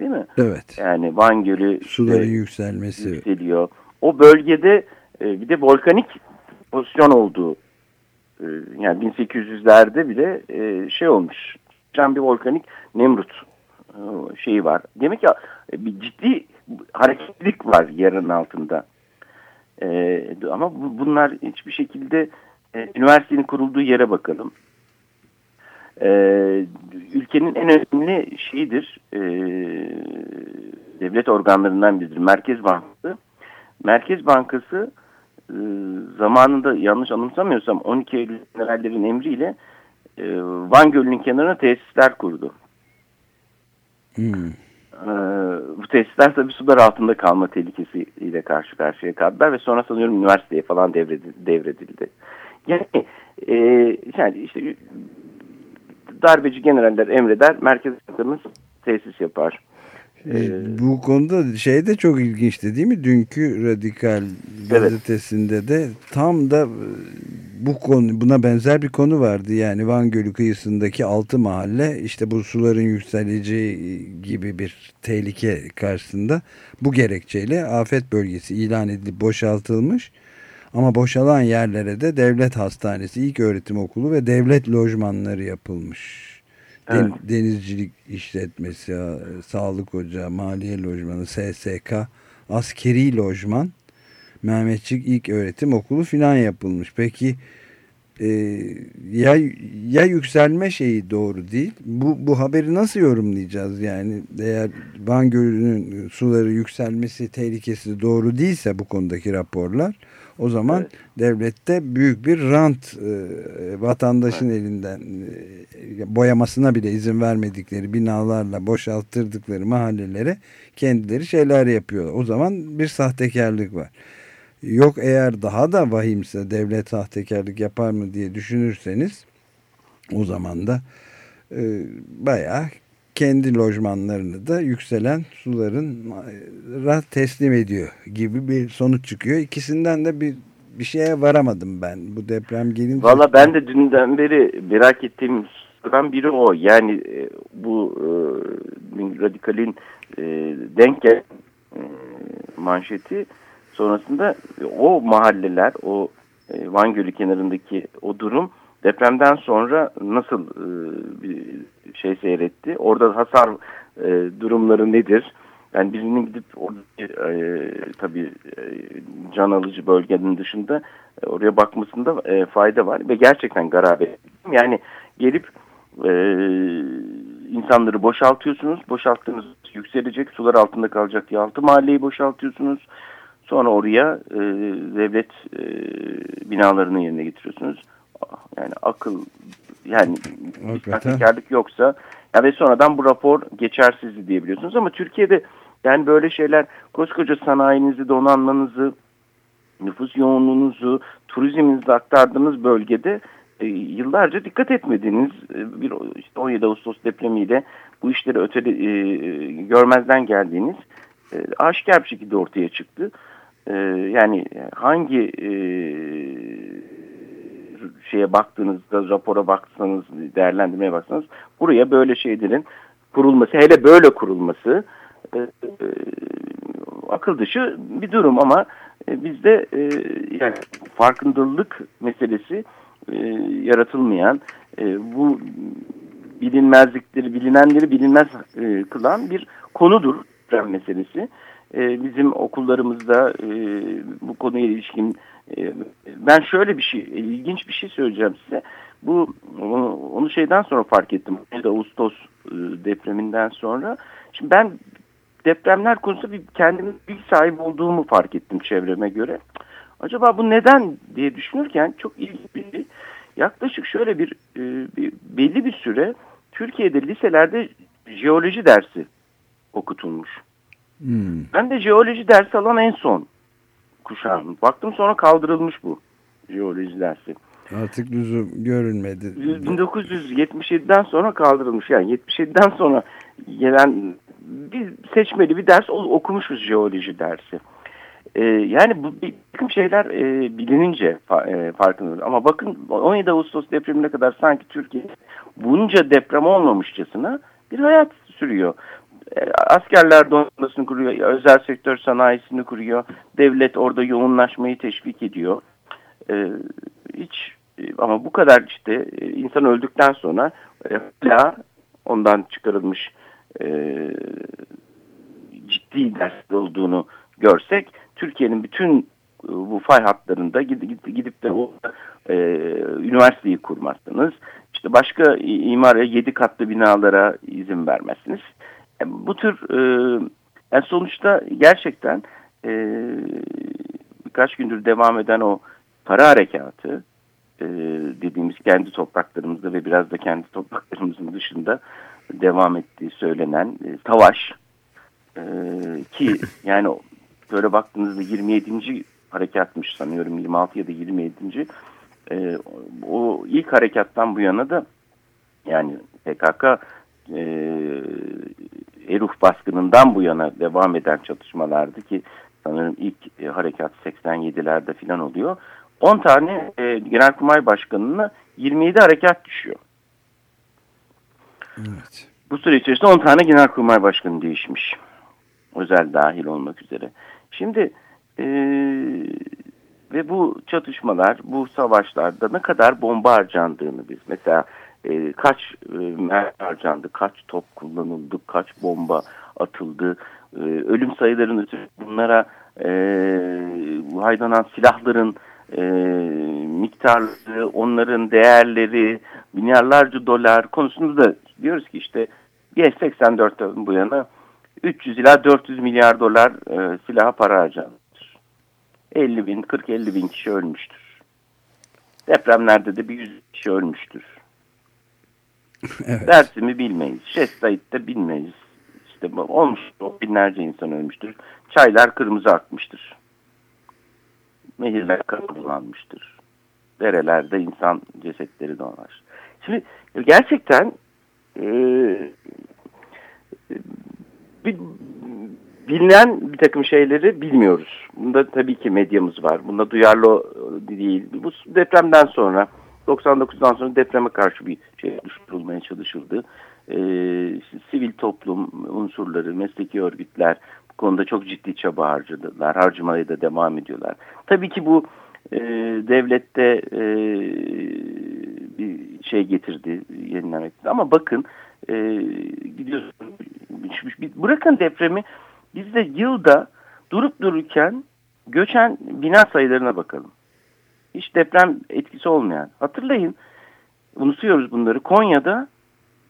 Değil mi?
Evet.
Yani Van Gölü
suların e, yükselmesi
yükseliyor. O bölgede e, bir de volkanik pozisyon olduğu e, yani 1800'lerde bile e, şey olmuş. Can bir volkanik Nemrut e, şeyi var. Demek ki e, bir ciddi hareketlilik var yerin altında. E, ama bu, bunlar hiçbir şekilde e, üniversitenin kurulduğu yere bakalım. E, ülkenin en önemli şeyidir, e, devlet organlarından biridir, Merkez Bankası. Merkez Bankası e, zamanında yanlış anımsamıyorsam 12 Eylül generallerin emriyle e, Van Gölü'nün kenarına tesisler kurdu.
Hmm.
E, bu tesisler tabi sular altında kalma tehlikesiyle karşı karşıya kaldılar ve sonra sanıyorum üniversiteye falan devredildi. devredildi. Yani, e, yani işte darbeci generaller emreder, Merkez Bakanımız tesis yapar.
Ee, bu konuda şey de çok ilginçti değil mi? Dünkü Radikal gazetesinde evet. de tam da bu konu buna benzer bir konu vardı. Yani Van Gölü kıyısındaki altı mahalle işte bu suların yükseleceği gibi bir tehlike karşısında bu gerekçeyle afet bölgesi ilan edilip boşaltılmış. Ama boşalan yerlere de devlet hastanesi, ilk öğretim okulu ve devlet lojmanları yapılmış. Evet. Denizcilik işletmesi, sağlık ocağı, maliye lojmanı, SSK, askeri lojman, Mehmetçik ilk öğretim okulu filan yapılmış. Peki e, ya ya yükselme şeyi doğru değil. Bu bu haberi nasıl yorumlayacağız yani eğer Van Gölü'nün suları yükselmesi tehlikesi doğru değilse bu konudaki raporlar o zaman evet. devlette büyük bir rant e, vatandaşın evet. elinden e, boyamasına bile izin vermedikleri binalarla boşalttırdıkları mahallelere kendileri şeyler yapıyor. O zaman bir sahtekarlık var. Yok eğer daha da vahimse devlet sahtekarlık yapar mı diye düşünürseniz o zaman da e, bayağı kendi lojmanlarını da yükselen suların teslim ediyor gibi bir sonuç çıkıyor. İkisinden de bir bir şeye varamadım ben bu deprem gelince.
Valla ben de dünden beri merak ettiğim sorudan biri o. Yani e, bu e, radikalin e, denk gelen e, manşeti sonrasında o mahalleler, o Van Gölü kenarındaki o durum depremden sonra nasıl e, bir şey seyretti? Orada hasar e, durumları nedir? Yani birinin gidip oradaki e, tabii e, can alıcı bölgenin dışında oraya bakmasında fayda var ve gerçekten garabet. Yani gelip insanları boşaltıyorsunuz. Boşalttığınız yükselecek, sular altında kalacak diye altı mahalleyi boşaltıyorsunuz. Sonra oraya e, devlet e, binalarını yerine getiriyorsunuz. Yani akıl yani sahtekarlık yoksa ya ve sonradan bu rapor geçersizdi diyebiliyorsunuz ama Türkiye'de yani böyle şeyler koskoca sanayinizi, donanmanızı, nüfus yoğunluğunuzu, turizminizi aktardığınız bölgede e, yıllarca dikkat etmediğiniz e, bir işte 17 Ağustos depremiyle bu işleri ötede e, görmezden geldiğiniz e, aşikar bir şekilde ortaya çıktı. E, yani hangi e, şeye baktığınızda, rapora baksanız, değerlendirmeye baksanız buraya böyle şeylerin kurulması, hele böyle kurulması e, e, akıl dışı bir durum ama e, bizde e, yani farkındalık meselesi e, yaratılmayan, e, bu bilinmezlikleri, bilinenleri bilinmez e, kılan bir konudur deprem meselesi. E, bizim okullarımızda e, bu konuya ilişkin e, ben şöyle bir şey, ilginç bir şey söyleyeceğim size. Bu onu, şeyden sonra fark ettim. Ağustos depreminden sonra. Şimdi ben depremler konusunda bir kendimin bilgi sahibi olduğumu fark ettim çevreme göre. Acaba bu neden diye düşünürken çok ilginç bir şey. Yaklaşık şöyle bir, bir belli bir süre Türkiye'de liselerde jeoloji dersi okutulmuş. Hmm. Ben de jeoloji dersi alan en son kuşağım. Baktım sonra kaldırılmış bu jeoloji dersi.
Artık lüzum görülmedi.
1977'den sonra kaldırılmış. Yani 77'den sonra gelen bir seçmeli bir ders okumuşuz jeoloji dersi. Ee, yani bu bir takım şeyler e, bilinince fa, e, farkında. Ama bakın 17 Ağustos depremine kadar sanki Türkiye bunca deprem olmamışçasına bir hayat sürüyor. E, askerler donanmasını kuruyor, özel sektör sanayisini kuruyor, devlet orada yoğunlaşmayı teşvik ediyor. E, hiç e, ama bu kadar işte e, insan öldükten sonra hala ondan çıkarılmış e, ciddi ders olduğunu görsek Türkiye'nin bütün bu fay hatlarında gidip, gidip de o e, üniversiteyi kurmazsınız. İşte başka imara yedi katlı binalara izin vermezsiniz. E, bu tür e, yani sonuçta gerçekten e, birkaç gündür devam eden o para harekatı e, dediğimiz kendi topraklarımızda ve biraz da kendi topraklarımızın dışında devam ettiği söylenen e, savaş e, ki yani böyle baktığınızda 27. harekatmış sanıyorum 26 ya da 27. E, o ilk harekattan bu yana da yani PKK e, Eruf baskınından bu yana devam eden çatışmalardı ki sanırım ilk e, harekat 87'lerde falan oluyor. 10 tane e, Genelkurmay Başkanı'na 27 harekat düşüyor.
Evet.
Bu süre içerisinde 10 tane Genelkurmay Başkanı değişmiş. Özel dahil olmak üzere. Şimdi e, ve bu çatışmalar, bu savaşlarda ne kadar bomba harcandığını biz mesela e, kaç e, harcandı, kaç top kullanıldı, kaç bomba atıldı, e, ölüm sayılarını bunlara e, haydanan silahların e, miktarları, onların değerleri, milyarlarca dolar konusunda da diyoruz ki işte G84'ten bu yana 300 ila 400 milyar dolar e, silaha para harcanmıştır. 50 bin, 40-50 bin kişi ölmüştür. Depremlerde de bir 100 kişi ölmüştür.
Evet.
Dersimi bilmeyiz. Şestayit'te bilmeyiz. İşte olmuş binlerce insan ölmüştür. Çaylar kırmızı akmıştır. Nehirler kan bulanmıştır. Derelerde insan cesetleri donar. Şimdi gerçekten e, bir, bilinen bir takım şeyleri bilmiyoruz. Bunda tabii ki medyamız var. Bunda duyarlı değil. Bu depremden sonra 99'dan sonra depreme karşı bir şey oluşturulmaya çalışıldı. Ee, sivil toplum unsurları, mesleki örgütler bu konuda çok ciddi çaba harcadılar. Harcamaya da devam ediyorlar. Tabii ki bu e, devlette e, bir şey getirdi, yenilemek. Ama bakın e, gidiyorsun, bırakın depremi biz de yılda durup dururken göçen bina sayılarına bakalım. Hiç deprem etkisi olmayan. Hatırlayın, unutuyoruz bunları. Konya'da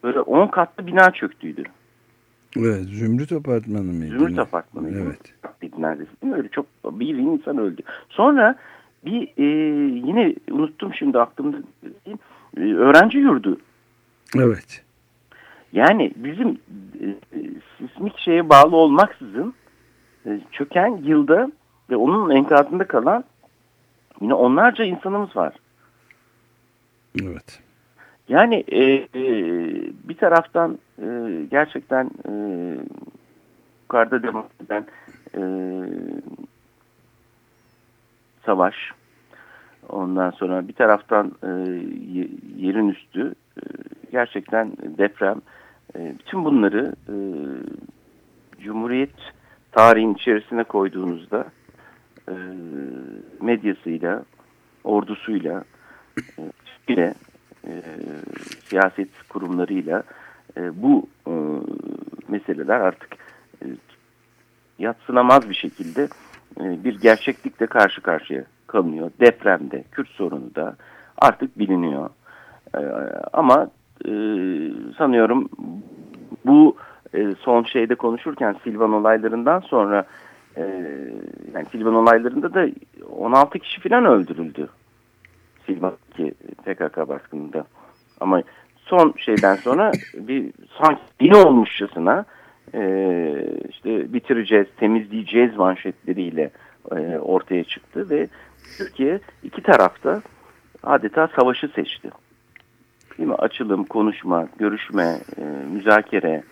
böyle 10 katlı bina çöktüydü.
Evet, Zümrüt Apartmanı mıydı?
Zümrüt Apartmanı.
Evet.
Neredeyse? Öyle çok bir insan öldü. Sonra bir e, yine unuttum şimdi aklımda e, öğrenci yurdu.
Evet.
Yani bizim e, sismik şeye bağlı olmaksızın e, çöken yılda ve onun enkazında kalan yine onlarca insanımız var.
Evet.
Yani e, e, bir taraftan e, gerçekten e, yukarıda devam eden e, savaş, ondan sonra bir taraftan e, yerin üstü, e, gerçekten deprem, e, bütün bunları e, Cumhuriyet tarihin içerisine koyduğunuzda e, medyasıyla, ordusuyla, e, e, siyaset kurumlarıyla e, bu meseleler artık yatsınamaz bir şekilde bir gerçeklikle karşı karşıya kalınıyor. Depremde, Kürt sorunu da artık biliniyor. Ama sanıyorum bu son şeyde konuşurken Silvan olaylarından sonra e, yani Silvan olaylarında da 16 kişi falan öldürüldü. Silvan'daki PKK baskınında. Ama son şeyden sonra bir sanki yine olmuşçasına e, işte bitireceğiz, temizleyeceğiz manşetleriyle e, ortaya çıktı ve Türkiye iki tarafta adeta savaşı seçti. Değil mi? Açılım, konuşma, görüşme, e, müzakere,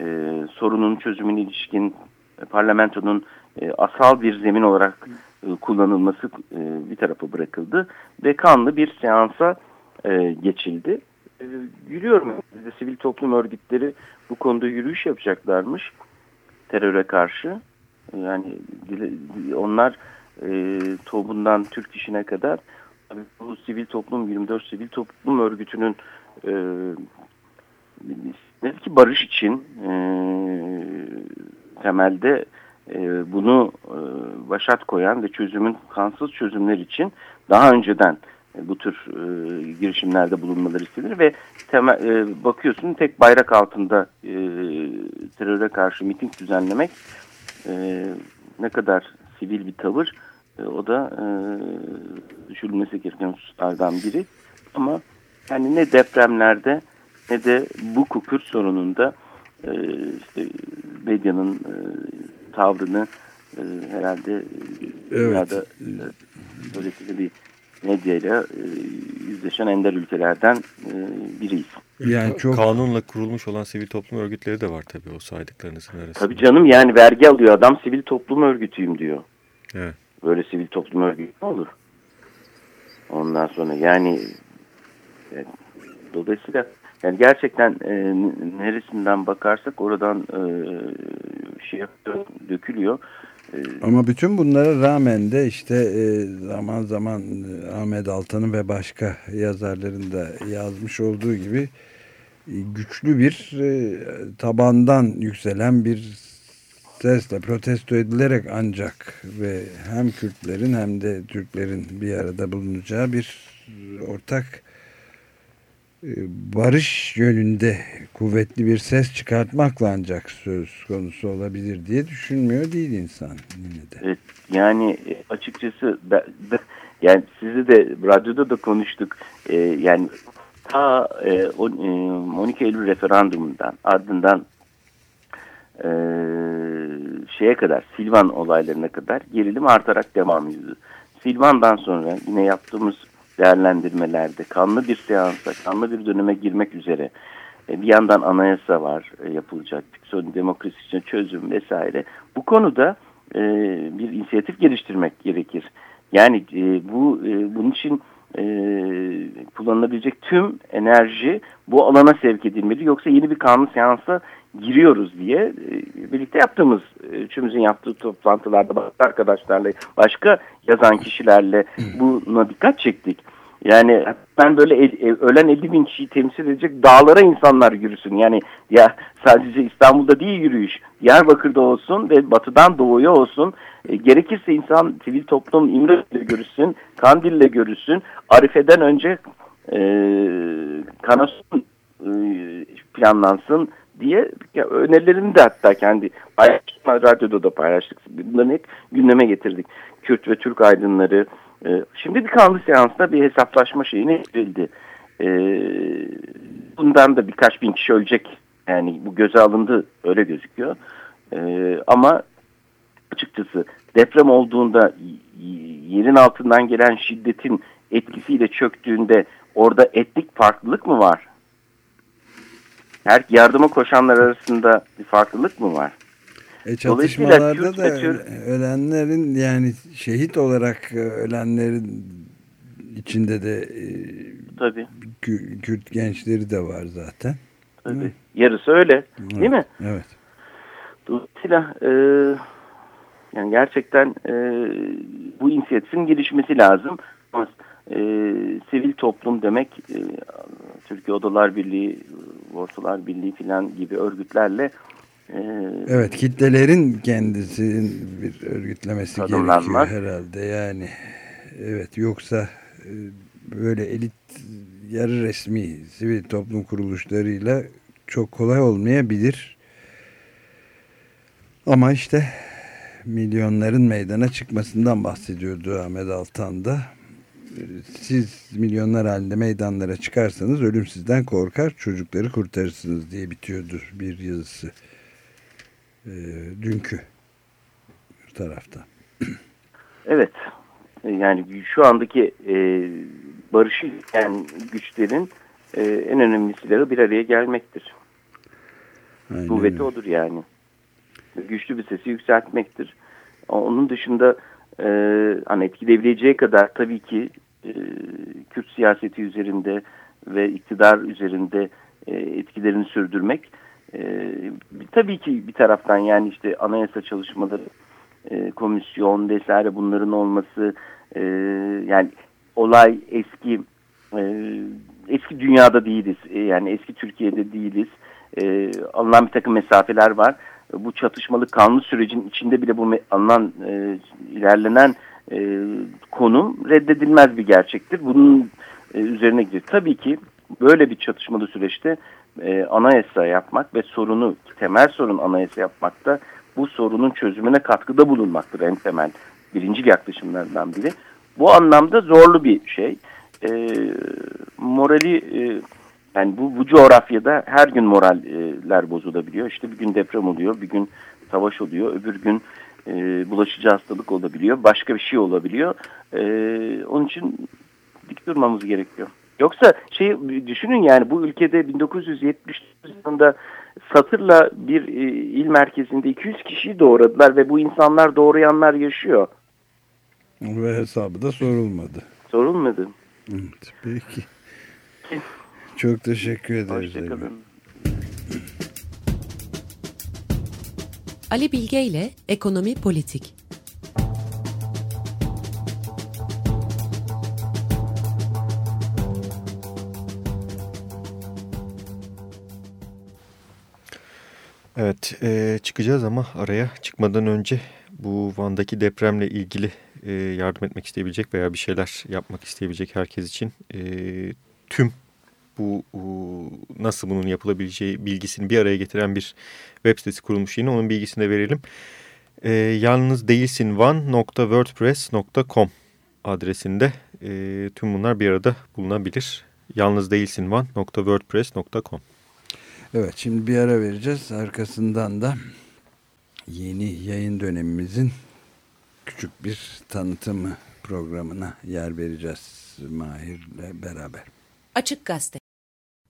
e, sorunun çözümüne ilişkin e, parlamentonun e, asal bir zemin olarak e, kullanılması e, bir tarafa bırakıldı ve kanlı bir seansa geçildi. E, gülüyorum. Bizde sivil toplum örgütleri bu konuda yürüyüş yapacaklarmış teröre karşı. Yani onlar e, toplumdan Türk işine kadar bu sivil toplum 24 sivil toplum örgütünün e, ki barış için temelde e, bunu e, başat koyan ve çözümün kansız çözümler için daha önceden e, bu tür e, girişimlerde bulunmaları istenir ve temel, e, bakıyorsun tek bayrak altında e, teröre karşı miting düzenlemek e, ne kadar sivil bir tavır o da e, düşürülmesi gereken hususlardan biri. Ama yani ne depremlerde ne de bu kukür sorununda işte medyanın tavrını e, herhalde e,
evet.
dünyada e, böylesine bir medyayla e, yüzleşen ender ülkelerden e, biriyiz.
Yani çok kanunla kurulmuş olan sivil toplum örgütleri de var tabii o saydıklarınızın arasında.
Tabii canım yani vergi alıyor adam sivil toplum örgütüyüm diyor.
Evet.
Böyle sivil toplum örgütü ne olur? Ondan sonra yani evet, dolayısıyla yani gerçekten e, neresinden bakarsak oradan e, şey dökülüyor. E,
Ama bütün bunlara rağmen de işte e, zaman zaman Ahmet Altan'ın ve başka yazarların da yazmış olduğu gibi güçlü bir e, tabandan yükselen bir sesle protesto edilerek ancak ve hem Kürtlerin hem de Türklerin bir arada bulunacağı bir ortak e, barış yönünde kuvvetli bir ses çıkartmakla ancak söz konusu olabilir diye düşünmüyor değil insan yine de.
Yani e, açıkçası da, da, yani sizi de radyoda da konuştuk. Ee, yani ta e, 12 Eylül referandumundan ardından e, şeye kadar Silvan olaylarına kadar gerilim artarak devam ediyordu. Silvan'dan sonra yine yaptığımız değerlendirmelerde kanlı bir seansa, kanlı bir döneme girmek üzere e, bir yandan anayasa var e, yapılacak, demokrasi için çözüm vesaire. Bu konuda e, bir inisiyatif geliştirmek gerekir. Yani bu bunun için kullanılabilecek tüm enerji bu alana sevk edilmeli. Yoksa yeni bir kanun seansa giriyoruz diye birlikte yaptığımız, üçümüzün yaptığı toplantılarda başka arkadaşlarla, başka yazan kişilerle buna dikkat çektik. Yani ben böyle el, ölen 50 bin kişiyi temsil edecek dağlara insanlar yürüsün. Yani ya sadece İstanbul'da değil yürüyüş. Diyarbakır'da olsun ve batıdan doğuya olsun. E, gerekirse insan sivil toplum İmralı'yla görüşsün, Kandil'le görüşsün. Arife'den önce e, Kanasun e, planlansın diye ya, önerilerini de hatta kendi paylaştık, radyoda da paylaştık. Bunları hep gündeme getirdik. Kürt ve Türk aydınları, ee, şimdi bir kanlı seansta bir hesaplaşma şeyine girildi. Ee, bundan da birkaç bin kişi ölecek. Yani bu göze alındı öyle gözüküyor. Ee, ama açıkçası deprem olduğunda yerin altından gelen şiddetin etkisiyle çöktüğünde orada etnik farklılık mı var? Her yardıma koşanlar arasında bir farklılık mı var?
E çatışmalarda da ölenlerin yani şehit olarak e, ölenlerin içinde de e,
Tabii.
Kürt gençleri de var zaten.
Tabii. Yarısı öyle evet. değil mi?
Evet.
Dolayısıyla e, yani gerçekten e, bu inisiyatifin gelişmesi lazım. Ama e, sivil toplum demek e, Türkiye Odalar Birliği, Ortalar Birliği filan gibi örgütlerle
ee, evet kitlelerin kendisinin bir örgütlemesi gerekiyor herhalde yani. Evet yoksa e, böyle elit yarı resmi sivil toplum kuruluşlarıyla çok kolay olmayabilir. Ama işte milyonların meydana çıkmasından bahsediyordu Ahmet Altan da. Siz milyonlar halinde meydanlara çıkarsanız ölüm sizden korkar çocukları kurtarırsınız diye bitiyordu bir yazısı e, dünkü tarafta.
Evet. Yani şu andaki e, barışı yani güçlerin e, en önemli silahı bir araya gelmektir. Aynen Kuvveti öyle. odur yani. Güçlü bir sesi yükseltmektir. Onun dışında e, hani etkileyebileceği kadar tabii ki e, Kürt siyaseti üzerinde ve iktidar üzerinde e, etkilerini sürdürmek e, tabii ki bir taraftan yani işte anayasa çalışmaları, e, komisyon vesaire bunların olması e, yani olay eski e, eski dünyada değiliz. E, yani eski Türkiye'de değiliz. E, alınan bir takım mesafeler var. Bu çatışmalı kanlı sürecin içinde bile bu alınan e, ilerlenen e, konum reddedilmez bir gerçektir. Bunun e, üzerine gidiyor. Tabii ki böyle bir çatışmalı süreçte e, anayasa yapmak ve sorunu temel sorun anayasa yapmakta bu sorunun çözümüne katkıda bulunmaktır en temel birinci yaklaşımlardan biri. Bu anlamda zorlu bir şey. E, morali e, yani bu, bu coğrafyada her gün moraller bozulabiliyor. İşte bir gün deprem oluyor, bir gün savaş oluyor, öbür gün e, bulaşıcı hastalık olabiliyor, başka bir şey olabiliyor. E, onun için dik durmamız gerekiyor. Yoksa şey düşünün yani bu ülkede 1970 yılında satırla bir e, il merkezinde 200 kişiyi doğradılar ve bu insanlar doğrayanlar yaşıyor.
Ve hesabı da sorulmadı.
Sorulmadı.
Evet, peki. Çok teşekkür ederiz.
Hoşçakalın.
Ali Bilge ile Ekonomi Politik
Evet e, çıkacağız ama araya çıkmadan önce bu Van'daki depremle ilgili e, yardım etmek isteyebilecek veya bir şeyler yapmak isteyebilecek herkes için e, tüm bu nasıl bunun yapılabileceği bilgisini bir araya getiren bir web sitesi kurulmuş yine onun bilgisini de verelim. E, yalnız değilsin one.wordpress.com adresinde e, tüm bunlar bir arada bulunabilir. Yalnız değilsin one.wordpress.com
Evet şimdi bir ara vereceğiz. Arkasından da yeni yayın dönemimizin küçük bir tanıtımı programına yer vereceğiz Mahir'le beraber.
Açık Gazete